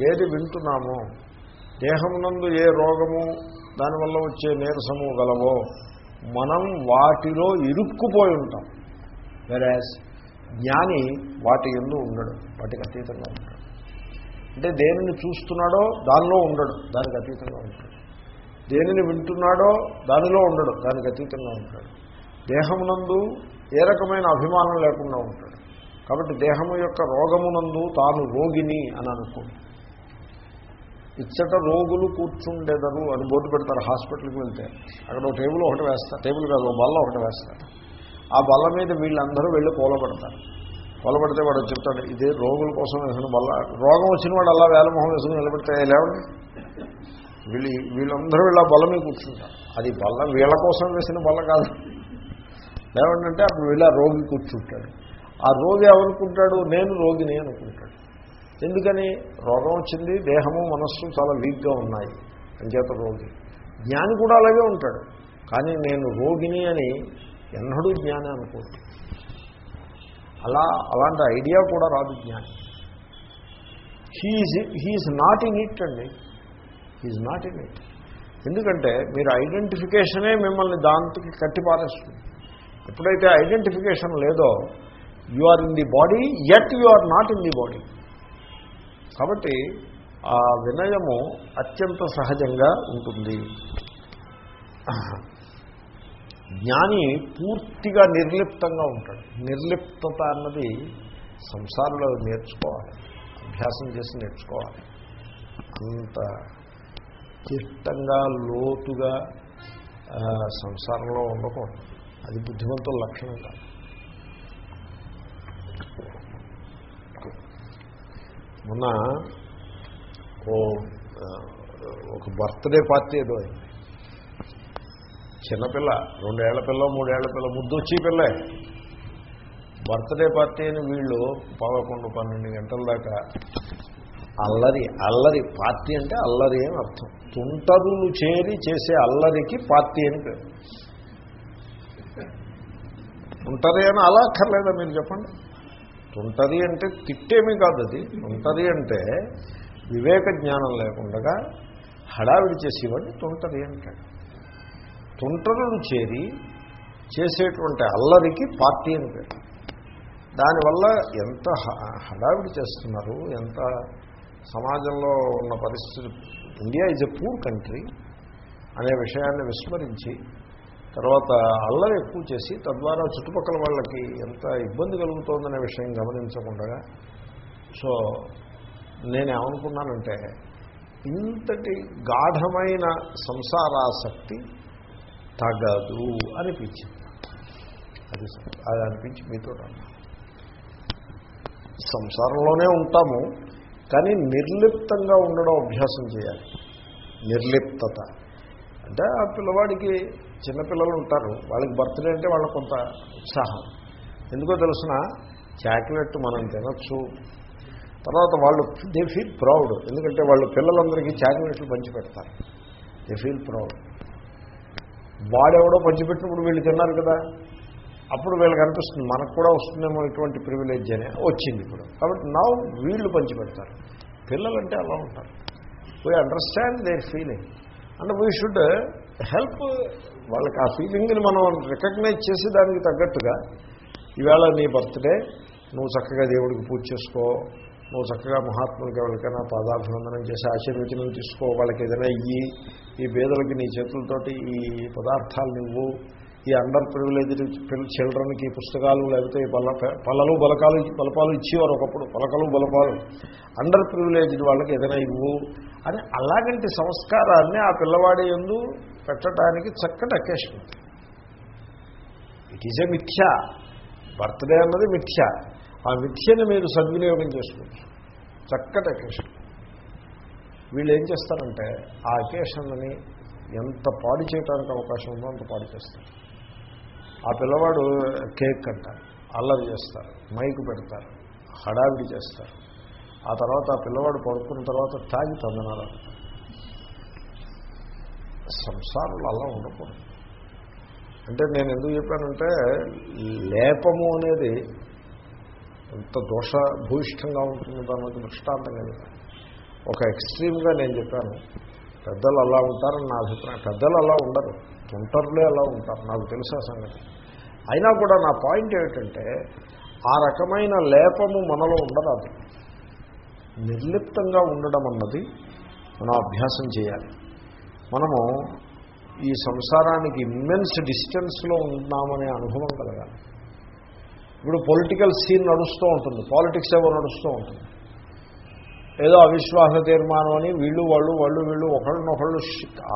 ఏది వింటున్నామో దేహమునందు ఏ రోగము దానివల్ల వచ్చే నీరసము గలవో మనం వాటిలో ఇరుక్కుపోయి ఉంటాం. వెరాజ్ జ్ఞాని వాటి ఎందు ఉండడు వాటికి అతీతంగా ఉంటాడు అంటే దేనిని చూస్తున్నాడో దానిలో ఉండడు దానికి అతీతంగా ఉంటాడు దేనిని వింటున్నాడో దానిలో ఉండడు దానికి అతీతంగా ఉంటాడు దేహమునందు ఏ రకమైన అభిమానం లేకుండా ఉంటాడు. కాబట్టి దేహము యొక్క రోగమునందు తాను రోగిని అని అనుకోడు. ఇచ్చట రోగులు కూర్చుండేదరు అని బోర్డు పెడతారు హాస్పిటల్కి వెళ్తే. అక్కడ ఒక టేబుల్ ఒకటి వేస్తారు టేబుల్ కాదు బల్ల ఒకటి వేస్తారు ఆ బల్ల మీద వీళ్ళందరూ వెళ్ళి కూలబడతారు కూలబడితే వాడు చెప్తాడు ఇదే రోగుల కోసం వేసిన బల్ల. రోగం వచ్చిన వాడు అలా వేలమొహం వేసుకుని నిలబడితే లేవండి. వీళ్ళు వీళ్ళందరూ వీళ్ళ బల్ల మీద కూర్చుంటారు. అది బల్ల వీళ్ళ కోసం వేసిన బల్ల కాదు. లేవంటే అప్పుడు వీళ్ళ రోగి కూర్చుంటాడు. ఆ రోగి ఎవరుకుంటాడు నేను రోగిని అనుకుంటాడు. ఎందుకని? రోగం వచ్చింది దేహము మనస్సు చాలా వీక్గా ఉన్నాయి. అంచేత రోగి. జ్ఞాని కూడా అలాగే ఉంటాడు. కానీ నేను రోగిని అని ఎన్నడూ జ్ఞానం అనుకోడు. అలా అలాంటి ఐడియా కూడా రాదు జ్ఞాని. He is he is not in it అండి. He is not in it ఎందుకంటే మీరు ఐడెంటిఫికేషనే మిమ్మల్ని దానికి కట్టిపారేస్తుంది. ఎప్పుడైతే ఐడెంటిఫికేషన్ లేదో you are in the body yet you are not in the body కాబట్టి ఆ వినయము అత్యంత సహజంగా ఉంటుంది. జ్ఞాని పూర్తిగా నిర్లిప్తంగా ఉంటాడు. నిర్లిప్తత అన్నది సంసారంలో నేర్చుకోవాలి. అభ్యాసం చేసి నేర్చుకోవాలి. అంత క్లిష్టంగా లోతుగా సంసారంలో ఉండకూడదు. అది బుద్ధిమంతుల లక్షణం కాదు. మొన్న ఓ ఒక బర్త్డే పార్టీ ఏదో అయింది. చిన్నపిల్ల రెండేళ్ళ పిల్ల మూడేళ్ళ పిల్ల ముద్దొచ్చి పిల్లే. బర్త్డే పార్టీ అని వీళ్ళు పదకొండు పన్నెండు గంటల దాకా అల్లరి అల్లరి పార్టీ అంటే అల్లరి అని అర్థం. తుంటరులు చేరి చేసే అల్లరికి పార్టీ అని పేరు. తుంటరి అని అలా అక్కర్లేదా మీరు చెప్పండి? తుంటరి అంటే తిట్టేమీ కాదు అది. తుంటరి అంటే వివేక జ్ఞానం లేకుండా హడావిడి చేసేవాడిని తుంటరి అంటాడు. తుంటరులు చేరి చేసేటువంటి అల్లరికి పార్టీ అని పేరు. దానివల్ల ఎంత హ- హడావిడి చేస్తున్నారు ఎంత సమాజంలో ఉన్న పరిస్థితి India is a poor country అనే విషయాన్ని విస్మరించి తర్వాత అల్లరి ఎక్కువ చేసి తద్వారా చుట్టుపక్కల వాళ్ళకి ఎంత ఇబ్బంది కలుగుతోందనే విషయం గమనించకుండా సో నేనేమనుకున్నానంటే ఇంతటి గాఢమైన సంసారాసక్తి తగదు అనిపించింది. అది అది అనిపించి మీతో సంసారంలోనే ఉంటాము కానీ నిర్లిప్తంగా ఉండడం అభ్యాసం చేయాలి. నిర్లిప్తత. అంటే ఆ పిల్లవాడికి చిన్నపిల్లలు ఉంటారు వాళ్ళకి బర్త్డే అంటే వాళ్ళ కొంత ఉత్సాహం. ఎందుకో తెలుసిన చాక్లెట్ మనం తినచ్చు. తర్వాత వాళ్ళు దే ఫీల్ ప్రౌడ్. ఎందుకంటే వాళ్ళు పిల్లలందరికీ చాక్లెట్లు పంచి పెడతారు. They feel proud. వాడెవడో పంచిపెట్టినప్పుడు వీళ్ళు తిన్నారు కదా. అప్పుడు వీళ్ళకి అనిపిస్తుంది మనకు కూడా వస్తుందేమో ఇటువంటి ప్రివిలేజ్ అనే వచ్చింది ఇప్పుడు. కాబట్టి నా వీళ్ళు పంచిపెడతారు. పిల్లలంటే అలా ఉంటారు. We understand their feeling and we should help వాళ్ళకి ఆ ఫీలింగ్ని మనం రికగ్నైజ్ చేసి దానికి తగ్గట్టుగా ఈవేళ నీ బర్త్డే నువ్వు చక్కగా దేవుడికి పూజ చేసుకో నువ్వు చక్కగా మహాత్ములకి ఎవరికైనా పాదాభివందనం చేసి ఆశీర్వచనం తీసుకో వాళ్ళకి ఏదైనా ఇయ్యి ఈ పేదలకి నీ చేతులతోటి ఈ పదార్థాలు నువ్వు ఈ అండర్ ప్రివిలేజ్డ్ చిల్డ్రన్కి ఈ పుస్తకాలు లేకపోతే ఈ బల పల్లలు బలకాలు బలపాలు ఇచ్చేవారు ఒకప్పుడు పలకలు బలపాలు. అండర్ ప్రివిలేజ్డ్ వాళ్ళకి ఏదైనా ఇవ్వు. అని అలాగంటి సంస్కారాన్ని ఆ పిల్లవాడి ఎందు పెట్టడానికి చక్కటి అకేషన్ ఇట్ ఈజ్ ఏ మిథ్య బర్త్డే అన్నది మిథ్య ఆ విద్యను మీరు సద్వినియోగం చేసుకోవచ్చు. చక్కటి అకేషన్. వీళ్ళు ఏం చేస్తారంటే ఆ అకేషన్ని ఎంత పాడు చేయడానికి అవకాశం ఉందో అంత పాడు చేస్తారు. ఆ పిల్లవాడు కేక్ అంటారు అల్లరి చేస్తారు మైకు పెడతారు హడావిడి చేస్తారు. ఆ తర్వాత ఆ పిల్లవాడు పడుకున్న తర్వాత తాగి తందనాలు సంసారంలో అలా ఉండకూడదు. అంటే నేను ఎందుకు చెప్పానంటే లేపము అనేది ఎంత దోష భూయిష్టంగా ఉంటుంది దానికి దృష్టాంతం లేదు. ఒక ఎక్స్ట్రీమ్గా నేను చెప్పాను పెద్దలు అలా ఉంటారని నా అభిప్రాయం. పెద్దలు అలా ఉండరు తుంటరులే అలా ఉంటారు నాకు తెలుసా సంగతి. అయినా కూడా నా పాయింట్ ఏమిటంటే ఆ రకమైన లేపము మనలో ఉండరాదు నిర్లిప్తంగా ఉండడం అన్నది మనం అభ్యాసం చేయాలి. మనము ఈ సంసారానికి ఇమ్మెన్స్ డిస్టెన్స్లో ఉన్నామనే అనుభవం కలగాలి. ఇప్పుడు పొలిటికల్ సీన్ నడుస్తూ ఉంటుంది. పాలిటిక్స్ ఏవో నడుస్తూ ఉంటుంది. ఏదో అవిశ్వాస తీర్మానం అని వీళ్ళు వాళ్ళు వాళ్ళు వీళ్ళు ఒకళ్ళనొకళ్ళు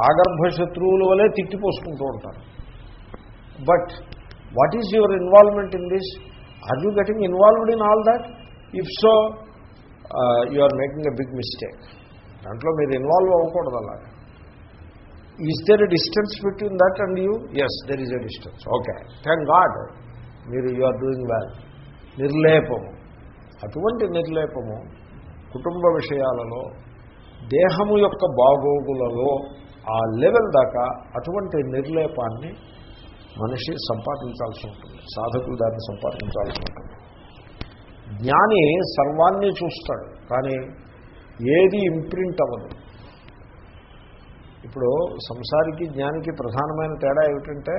ఆగర్భ శత్రువుల వలె తిట్టిపోసుకుంటూ ఉంటారు. But what is your involvement in this are you getting involved in all that if so you are making a big mistake దాంట్లో మీరు ఇన్వాల్వ్ అవ్వకూడదు అలాగే. Is there a distance between that and you yes there is a distance okay thank God మీరు you are doing well నిర్లేపము. అటువంటి నిర్లేపము కుటుంబ విషయాలలో దేహము యొక్క బాగోగులలో ఆ లెవెల్ దాకా అటువంటి నిర్లేపాన్ని మనిషి సంపాదించాల్సి ఉంటుంది. సాధకులు దాన్ని సంపాదించాల్సి ఉంటుంది. జ్ఞాని సర్వాన్ని చూస్తాడు కానీ ఏది ఇంప్రింట్ అవ్వదు. ఇప్పుడు సంసారికి జ్ఞానికి ప్రధానమైన తేడా ఏమిటంటే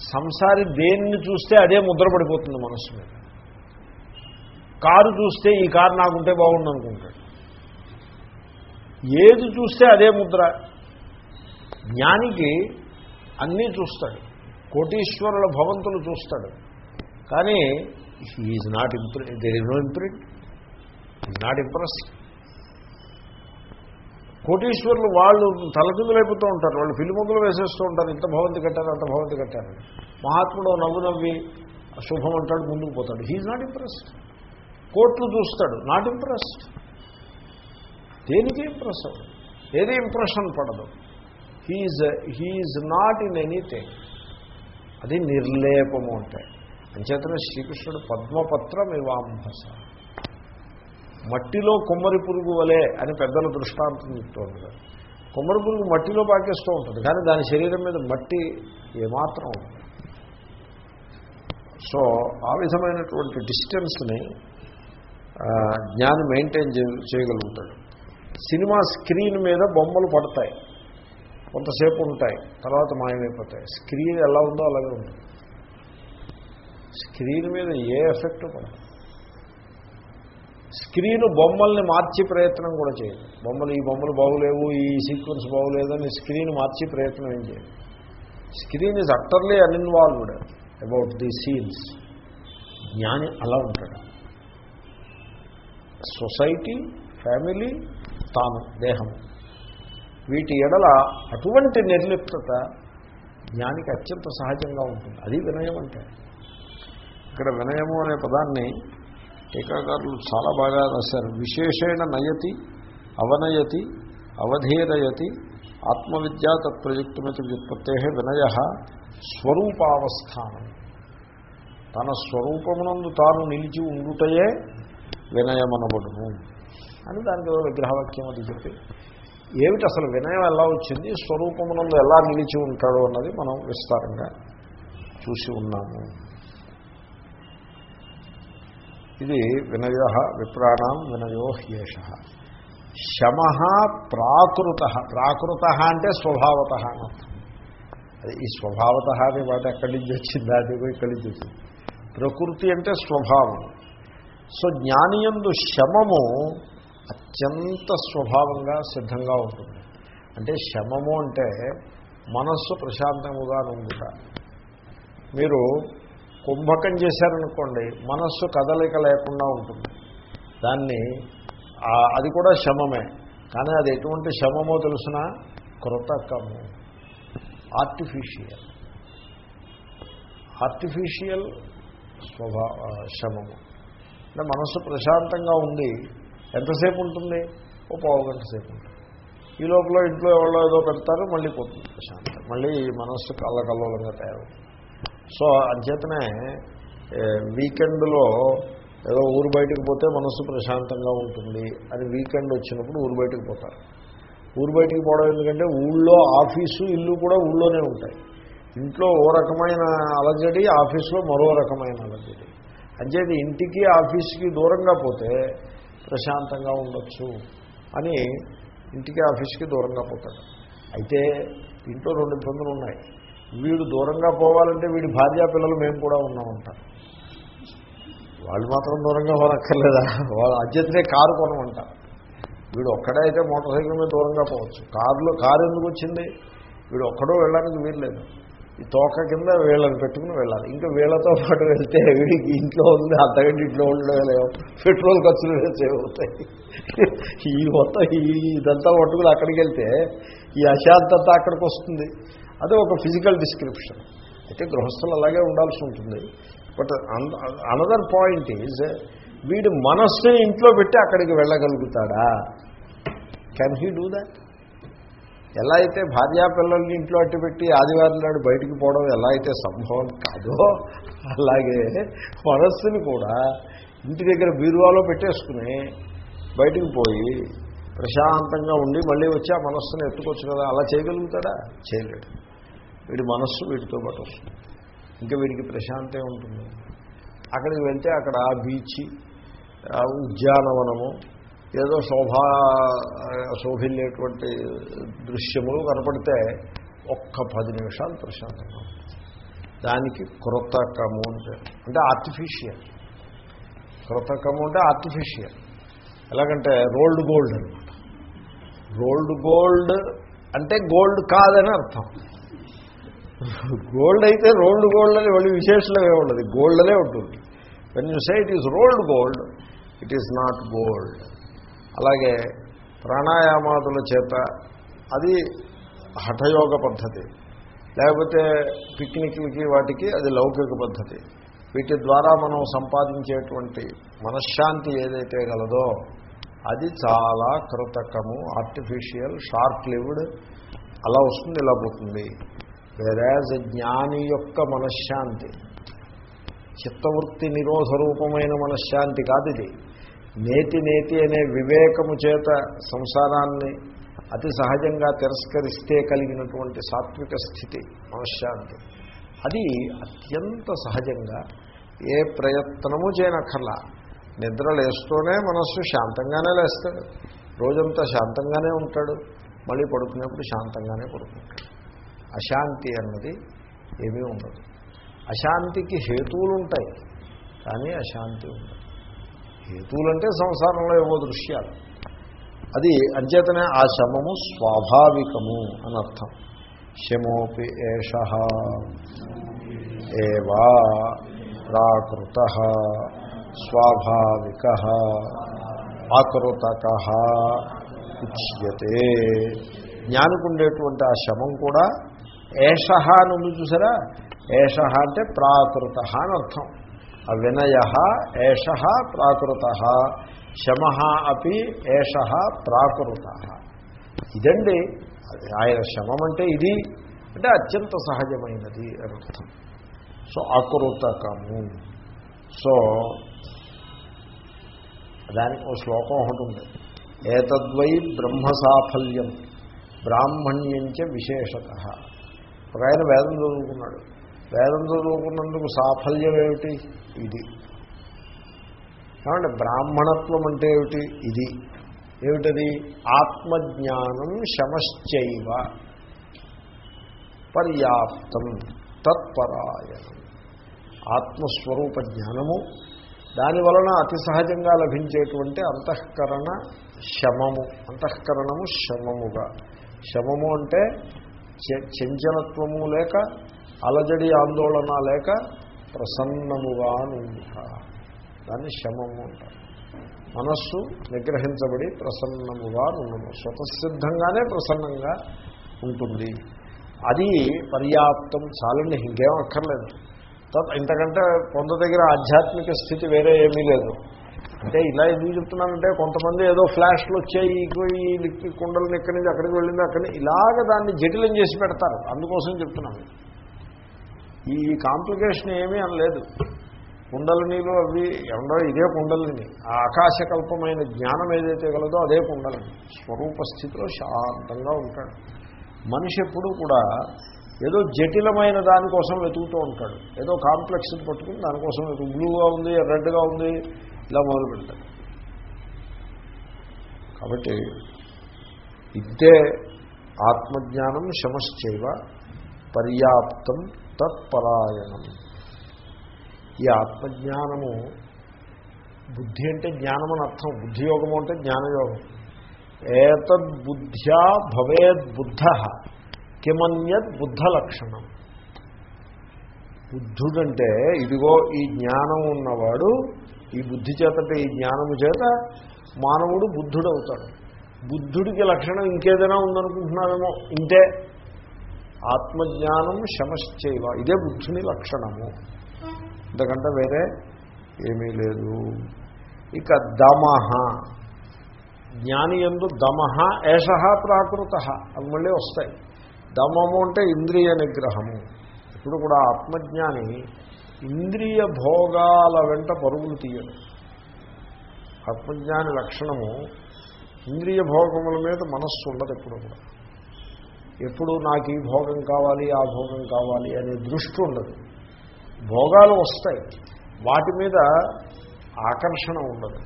సంసారి దేన్ని చూస్తే అదే ముద్ర పడిపోతుంది మనస్సు మీద. కారు చూస్తే ఈ కారు నాకుంటే బాగుండు అనుకుంటాడు ఏది చూస్తే అదే ముద్ర. జ్ఞానికి అన్నీ చూస్తాడు. కోటీశ్వరుల భవంతులు చూస్తాడు. కానీ is not ఇంప్రి there is no imprint is not impressed కోటీశ్వరులు వాళ్ళు తలకిందులైపోతూ ఉంటారు. వాళ్ళు పిల్లిముగ్గులు వేసేస్తూ ఉంటారు. ఇంత భవంతి కట్టారు అంత భవంతి కట్టారు. మహాత్ముడు నవ్వు నవ్వి శుభం అంటాడు ముందుకు పోతాడు. హీఈ్ నాట్ ఇంప్రెస్డ్ కోట్లు చూస్తాడు. నాట్ ఇంప్రెస్డ్ దేనికి ఇంప్రెస్ అవ్వదు ఏది ఇంప్రెషన్ పడదు. He he's not in anything అది నిర్లేపము అంటే. అంచేతనే శ్రీకృష్ణుడు పద్మపత్రం ఇవాంభస మట్టిలో కొమ్మరి పురుగు వలె అని పెద్దల దృష్టాంతం చెప్తూ కొమ్మరి పురుగు మట్టిలో పాకేస్తూ ఉంటుంది కానీ దాని శరీరం మీద మట్టి ఏమాత్రం సో ఆ విధమైనటువంటి డిస్టెన్స్ని జ్ఞాని మెయింటైన్ చేయగలుగుతాడు. సినిమా స్క్రీన్ మీద బొమ్మలు పడతాయి కొంతసేపు ఉంటాయి తర్వాత మాయమైపోతాయి. స్క్రీన్ ఎలా ఉందో అలాగే ఉంటుంది. స్క్రీన్ మీద ఏ ఎఫెక్ట్ పడదు. స్క్రీన్ బొమ్మల్ని మార్చి ప్రయత్నం కూడా చేయదు. బొమ్మలు ఈ బొమ్మలు బాగులేవు ఈ సీక్వెన్స్ బాగులేదని స్క్రీన్ మార్చి ప్రయత్నం ఏం చేయదు. Screen is utterly uninvolved about the scenes జ్ఞాని అలా ఉంటాడు. సొసైటీ ఫ్యామిలీ తాను దేహం. వీటి ఎడల అటువంటి నిర్లిప్తత జ్ఞానికి అత్యంత సహజంగా ఉంటుంది. అది వినయం అంటే ఇక్కడ వినయము అనే పదాన్ని టీకాకారులు చాలా బాగా రాశారు. విశేషణ నయతి అవనయతి అవధేరయతి ఆత్మవిద్యా తత్ప్రయుక్తమితి వ్యుత్పత్తే వినయ స్వరూపావస్థానం. తన స్వరూపమునందు తాను నిలిచి ఉండుటయే వినయమనబడును. అని దానికి విగ్రహవాక్యం అది చెప్పి ఏమిటి అసలు వినయం ఎలా వచ్చింది స్వరూపమునందు ఎలా నిలిచి ఉంటాడో అన్నది మనం విస్తారంగా చూసి ఉన్నాము. ఇది వినయ విప్రాణం వినయో హ్యేష. శమ ప్రాకృత. ప్రాకృత అంటే స్వభావత అది ఈ స్వభావత అనే మాట ఎక్కడి నుంచి వచ్చింది? అది ఇక్కడి నుంచి వచ్చింది. ప్రకృతి అంటే స్వభావం. సో జ్ఞానియందు శమము అత్యంత స్వభావంగా సిద్ధంగా ఉంటుంది. అంటే శమము అంటే మనస్సు ప్రశాంతముగా ఉండుట. మీరు కుంభకం చేశారనుకోండి మనస్సు కదలిక లేకుండా ఉంటుంది. దాన్ని అది కూడా శమమే. కానీ అది ఎటువంటి శమమో తెలుసిన? కృతకము. ఆర్టిఫిషియల్ ఆర్టిఫిషియల్ స్వభా శమము. అంటే మనస్సు ప్రశాంతంగా ఉంది ఎంతసేపు ఉంటుంది? ఓ పావు గంట సేపు ఉంటుంది. ఈ లోపల ఇంట్లో ఎవరో ఏదో పెడతారు మళ్ళీ పోతుంది ప్రశాంతం మళ్ళీ మనస్సు కళ్ళకల్లోలంగా తయారవుతుంది. సో అంచేతనే వీకెండ్లో ఏదో ఊరు బయటకు పోతే మనస్సు ప్రశాంతంగా ఉంటుంది అని వీకెండ్ వచ్చినప్పుడు ఊరు బయటకు పోతారు. ఊరు బయటికి పోవడం ఎందుకంటే ఊళ్ళో ఆఫీసు ఇల్లు కూడా ఊళ్ళోనే ఉంటాయి. ఇంట్లో ఓ రకమైన అలజడి ఆఫీస్లో మరో రకమైన అలజడి. అంచేది ఇంటికి ఆఫీస్కి దూరంగా పోతే ప్రశాంతంగా ఉండొచ్చు అని ఇంటికి ఆఫీస్కి దూరంగా పోతాడు అయితే ఇంట్లో రెండు ఇబ్బందులు ఉన్నాయి. వీడు దూరంగా పోవాలంటే వీడి భార్యా పిల్లలు మేము కూడా ఉన్నామంటారు వాళ్ళు మాత్రం దూరంగా పోనక్కర్లేదా? వాళ్ళు అధ్యతనే కారు కొనమంటారు వీడు ఒక్కడే అయితే మోటార్ సైకిల్ మీద దూరంగా పోవచ్చు. కారులో కారు ఎందుకు వచ్చింది? వీడు ఒక్కడో వెళ్ళడానికి వీల్లేదు. ఈ తోక కింద వీళ్ళని పెట్టుకుని వెళ్ళాలి. ఇంకా వీళ్ళతో పాటు వెళ్తే వీడికి ఇంట్లో ఉంది అంతకంటే ఇంట్లో ఉండలేవు పెట్రోల్ ఖర్చులు వేసే అవుతాయి ఈ మొత్తం ఈ ఇదంతా పట్టుకుని అక్కడికి వెళ్తే ఈ అశాంతత అక్కడికి వస్తుంది. అదే ఒక ఫిజికల్ డిస్క్రిప్షన్. అయితే గృహస్థులు అలాగే ఉండాల్సి ఉంటుంది. బట్ అనదర్ పాయింట్ ఈజ్ వీడు మనస్సుని ఇంట్లో పెట్టి అక్కడికి వెళ్ళగలుగుతాడా? కెన్ హీ డూ దాట్ ఎలా అయితే భార్యాపిల్లల్ని ఇంట్లో అట్టు పెట్టి ఆదివారం నాడు బయటికి పోవడం ఎలా అయితే సంభవం కాదో అలాగే మనస్సుని కూడా ఇంటి దగ్గర బీరువాలో పెట్టేసుకుని బయటికి పోయి ప్రశాంతంగా ఉండి మళ్ళీ వచ్చి ఆ మనస్సును ఎత్తుకోవచ్చు కదా అలా చేయగలుగుతాడా? చేయలేడు. వీడి మనస్సు వీటితో పాటు వస్తుంది. ఇంకా వీడికి ప్రశాంతే ఉంటుంది. అక్కడికి వెళ్తే అక్కడ బీచ్ ఉద్యానవనము ఏదో శోభా శోభిల్లేటువంటి దృశ్యములు కనపడితే ఒక్క పది నిమిషాలు ప్రశాంతంగా దానికి కృతకము అంటే అంటే ఆర్టిఫిషియల్ కృతకము అంటే ఆర్టిఫిషియల్ ఎలాగంటే రోల్డ్ గోల్డ్ అనమాట రోల్డ్ గోల్డ్ అంటే గోల్డ్ కాదని అర్థం. గోల్డ్ అయితే రోల్డ్ గోల్డ్ అని మళ్ళీ విశేషమే ఉండదు. గోల్డ్లే ఉంటుంది. When you say it is rolled gold it is not gold అలాగే ప్రాణాయామాదుల చేత అది హఠయోగ పద్ధతి. లేకపోతే పిక్నిక్లకి వాటికి అది లౌకిక పద్ధతి. వీటి ద్వారా మనం సంపాదించేటువంటి మనశ్శాంతి ఏదైతే గలదో అది చాలా కృతకము ఆర్టిఫిషియల్ షార్ట్ లివ్డ్ అలా వస్తుంది ఇలా పోతుంది. వేరాజ్ జ్ఞాని యొక్క మనశ్శాంతి. చిత్తవృత్తి నిరోధ రూపమైన మనశ్శాంతి కాదు ఇది. నేతి నేతి అనే వివేకము చేత సంసారాన్ని అతి సహజంగా తిరస్కరిస్తే కలిగినటువంటి సాత్విక స్థితి మనశ్శాంతి. అది అత్యంత సహజంగా ఏ ప్రయత్నము చేయనక్కర్లా. నిద్ర లేస్తూనే మనస్సు శాంతంగానే లేస్తాడు. రోజంతా శాంతంగానే ఉంటాడు. మళ్ళీ పడుకునేప్పుడు శాంతంగానే పడుకుంటాడు. అశాంతి అన్నది ఏమీ ఉండదు. అశాంతికి హేతువులు ఉంటాయి కానీ అశాంతి ఉండదు. హేతువులంటే సంసారంలో ఏవో దృశ్యాలు. అది అంచేతనే ఆ శమము స్వాభావికము అని అర్థం శమోపి ఏష ఏవా ప్రాకృత స్వాభావిక ఆకృతక ఉచ్యతే. జ్ఞానికి ఉండేటువంటి ఆ శమం కూడా ఏష అని ఉంది చూసారా? ఏష అంటే ప్రాకృత అని అర్థం. వినయ ఏష ప్రాకృత శమ అపి ఏష ప్రాకృత. ఇదండి ఆయన శమం అంటే ఇది అంటే అత్యంత సహజమైనది అని అర్థం. సో అకృతకము. సో దానికి ఓ శ్లోకం ఒకటి ఉంది. ఏతద్వై బ్రహ్మ సాఫల్యం బ్రాహ్మణ్యంచ విశేషత. ఒక ఆయన వేదం చదువుకున్నాడు. వేదం చదువుకున్నందుకు సాఫల్యం ఏమిటి? ఇది. కాబట్టి బ్రాహ్మణత్వం అంటే ఏమిటి? ఇది. ఏమిటది? ఆత్మజ్ఞానం శమశ్చైవ పర్యాప్తం తత్పరాయణం. ఆత్మస్వరూప జ్ఞానము. దాని వలన అతి సహజంగా లభించేటువంటి అంతఃకరణ శమము. అంతఃకరణము శమముగా. శమము అంటే చెంచలత్వము లేక అలజడి ఆందోళన లేక ప్రసన్నముగా నుంట దాన్ని శమము అంటారు. మనస్సు నిగ్రహించబడి ప్రసన్నముగా ఉండము స్వతసిద్ధంగానే ప్రసన్నంగా ఉంటుంది. అది పర్యాప్తం చాలండి ఇంకేం అక్కర్లేదు. ఇంతకంటే పొందదగిన దగ్గర ఆధ్యాత్మిక స్థితి వేరే ఏమీ లేదు. అంటే ఇలా ఎందుకు చెప్తున్నానంటే కొంతమంది ఏదో ఫ్లాష్లు వచ్చాయి ఈ కుండలను ఇక్కడి నుంచి అక్కడికి వెళ్ళింది అక్కడి ఇలాగ దాన్ని జటిలం చేసి పెడతారు. అందుకోసం చెప్తున్నాను. ఈ కాంప్లికేషన్ ఏమీ అనలేదు. కుండలనీలు అవి ఎవరో ఇదే కుండలిని. ఆ ఆకాశకల్పమైన జ్ఞానం ఏదైతే కలదో అదే కుండలిని. స్వరూప స్థితిలో శాంతంగా ఉంటాడు. మనిషి ఎప్పుడు కూడా ఏదో జటిలమైన దానికోసం వెతుకుతూ ఉంటాడు. ఏదో కాంప్లెక్స్ పట్టుకుని దానికోసం బ్లూగా ఉంది రెడ్గా ఉంది ఇలా మొదలు పెడతాడు కాబట్టి ఇద్దే ఆత్మజ్ఞానం శమశ్చైవ పర్యాప్తం తత్పరాయణం. ఈ ఆత్మజ్ఞానము బుద్ధి అంటే జ్ఞానం అని అర్థం. బుద్ధియోగము అంటే జ్ఞానయోగం. ఏతద్బుద్ధ్యా భవేద్బుద్ధ కిమన్యద్ బుద్ధ లక్షణం. బుద్ధుడంటే ఇదిగో ఈ జ్ఞానం ఉన్నవాడు ఈ బుద్ధి చేతటే ఈ జ్ఞానము చేత మానవుడు బుద్ధుడవుతాడు. బుద్ధుడికి లక్షణం ఇంకేదైనా ఉందనుకుంటున్నామేమో ఇంతే. ఆత్మజ్ఞానం శమశ్చైవ ఇదే బుద్ధుని లక్షణము. ఇంతకంటే వేరే ఏమీ లేదు. ఇక దమహ జ్ఞాని ఎందు దమహ ఏష ప్రాకృత అవి మళ్ళీ వస్తాయి. దమము అంటే ఇంద్రియ నిగ్రహము. ఇప్పుడు కూడా ఆత్మజ్ఞాని ఇంద్రియ భోగాల వెంట పరుగులు తీయడం. ఆత్మజ్ఞాని లక్షణము ఇంద్రియ భోగముల మీద మనస్సు ఉండదు ఎప్పుడు కూడా. ఎప్పుడు నాకు ఈ భోగం కావాలి ఆ భోగం కావాలి అనే దృష్టి ఉండదు. భోగాలు వస్తాయి. వాటి మీద ఆకర్షణ ఉండదు.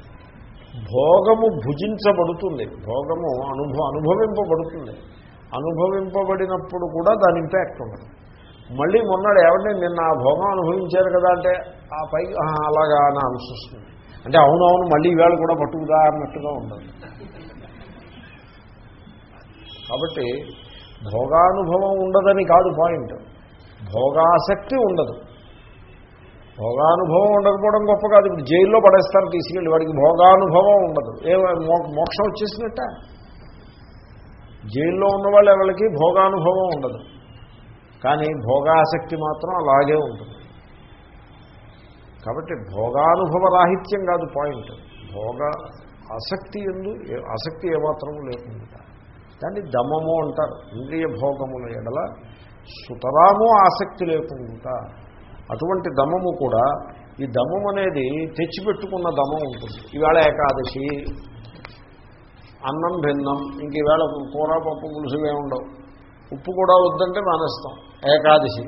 భోగము భుజించబడుతుంది. భోగము అనుభవ అనుభవింపబడుతుంది. అనుభవింపబడినప్పుడు కూడా దాని ఇంపాక్ట్ ఉండదు. మళ్ళీ మొన్నడు ఏమంటే నిన్న ఆ భోగం అనుభవించారు కదా అంటే ఆ పైకి అలాగా అని అనుసరిస్తుంది అంటే అవునవును మళ్ళీ ఈవేళ కూడా పట్టుకుదా అన్నట్టుగా ఉండదు కాబట్టి భోగానుభవం ఉండదని కాదు పాయింట్. భోగాసక్తి ఉండదు. భోగానుభవం ఉండకపోవడం గొప్ప కాదు. ఇప్పుడు జైల్లో పడేస్తారు తీసుకెళ్ళి వాడికి భోగానుభవం ఉండదు. ఏ మోక్షం వచ్చేసినట్ట? జైల్లో ఉన్న వాళ్ళు ఎవరికి? భోగానుభవం ఉండదు. కానీ భోగాసక్తి మాత్రం అలాగే ఉంటుంది. కాబట్టి భోగానుభవ రాహిత్యం కాదు పాయింట్. భోగ ఆసక్తి ఎందు ఆసక్తి ఏమాత్రము లేకుండా. దాన్ని దమము అంటారు. ఇంద్రియ భోగముల ఎడల సుతరాము ఆసక్తి లేకుండా అటువంటి దమము కూడా ఈ దమం అనేది తెచ్చిపెట్టుకున్న దమం ఉంటుంది. ఈవేళ ఏకాదశి అన్నం భిన్నం ఇంక ఈవేళ కూర పప్పు పులుసులే ఉండవు ఉప్పు కూడా వద్దంటే మానేస్తాం. ఏకాదశి.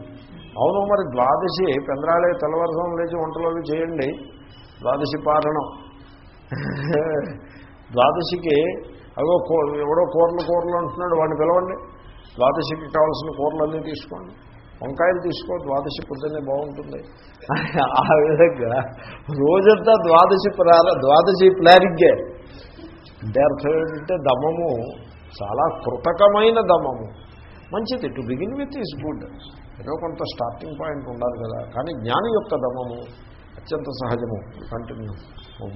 అవును మరి ద్వాదశి పెందరాళే తెల్లవారుసం లేచి వంటలోవి చేయండి. ద్వాదశి పారణం. ద్వాదశికి అదో ఎవడో కూరలు కూరలు అంటున్నాడు వాడిని పిలవండి. ద్వాదశికి కావాల్సిన కూరలన్నీ తీసుకోండి. వంకాయలు తీసుకో ద్వాదశి పొద్దున్నే బాగుంటుంది. ఆ విధంగా రోజంతా ద్వాదశి ప్రార ద్వాదశి ప్లానింగే. అంటే అర్థం ఏంటంటే దమము చాలా కృతకమైన దమము. మంచిది. To begin with is good ఏదో కొంత స్టార్టింగ్ పాయింట్ ఉండాలి కదా. కానీ జ్ఞాని యొక్క దమము అత్యంత సహజము. కంటిన్యూ ఓం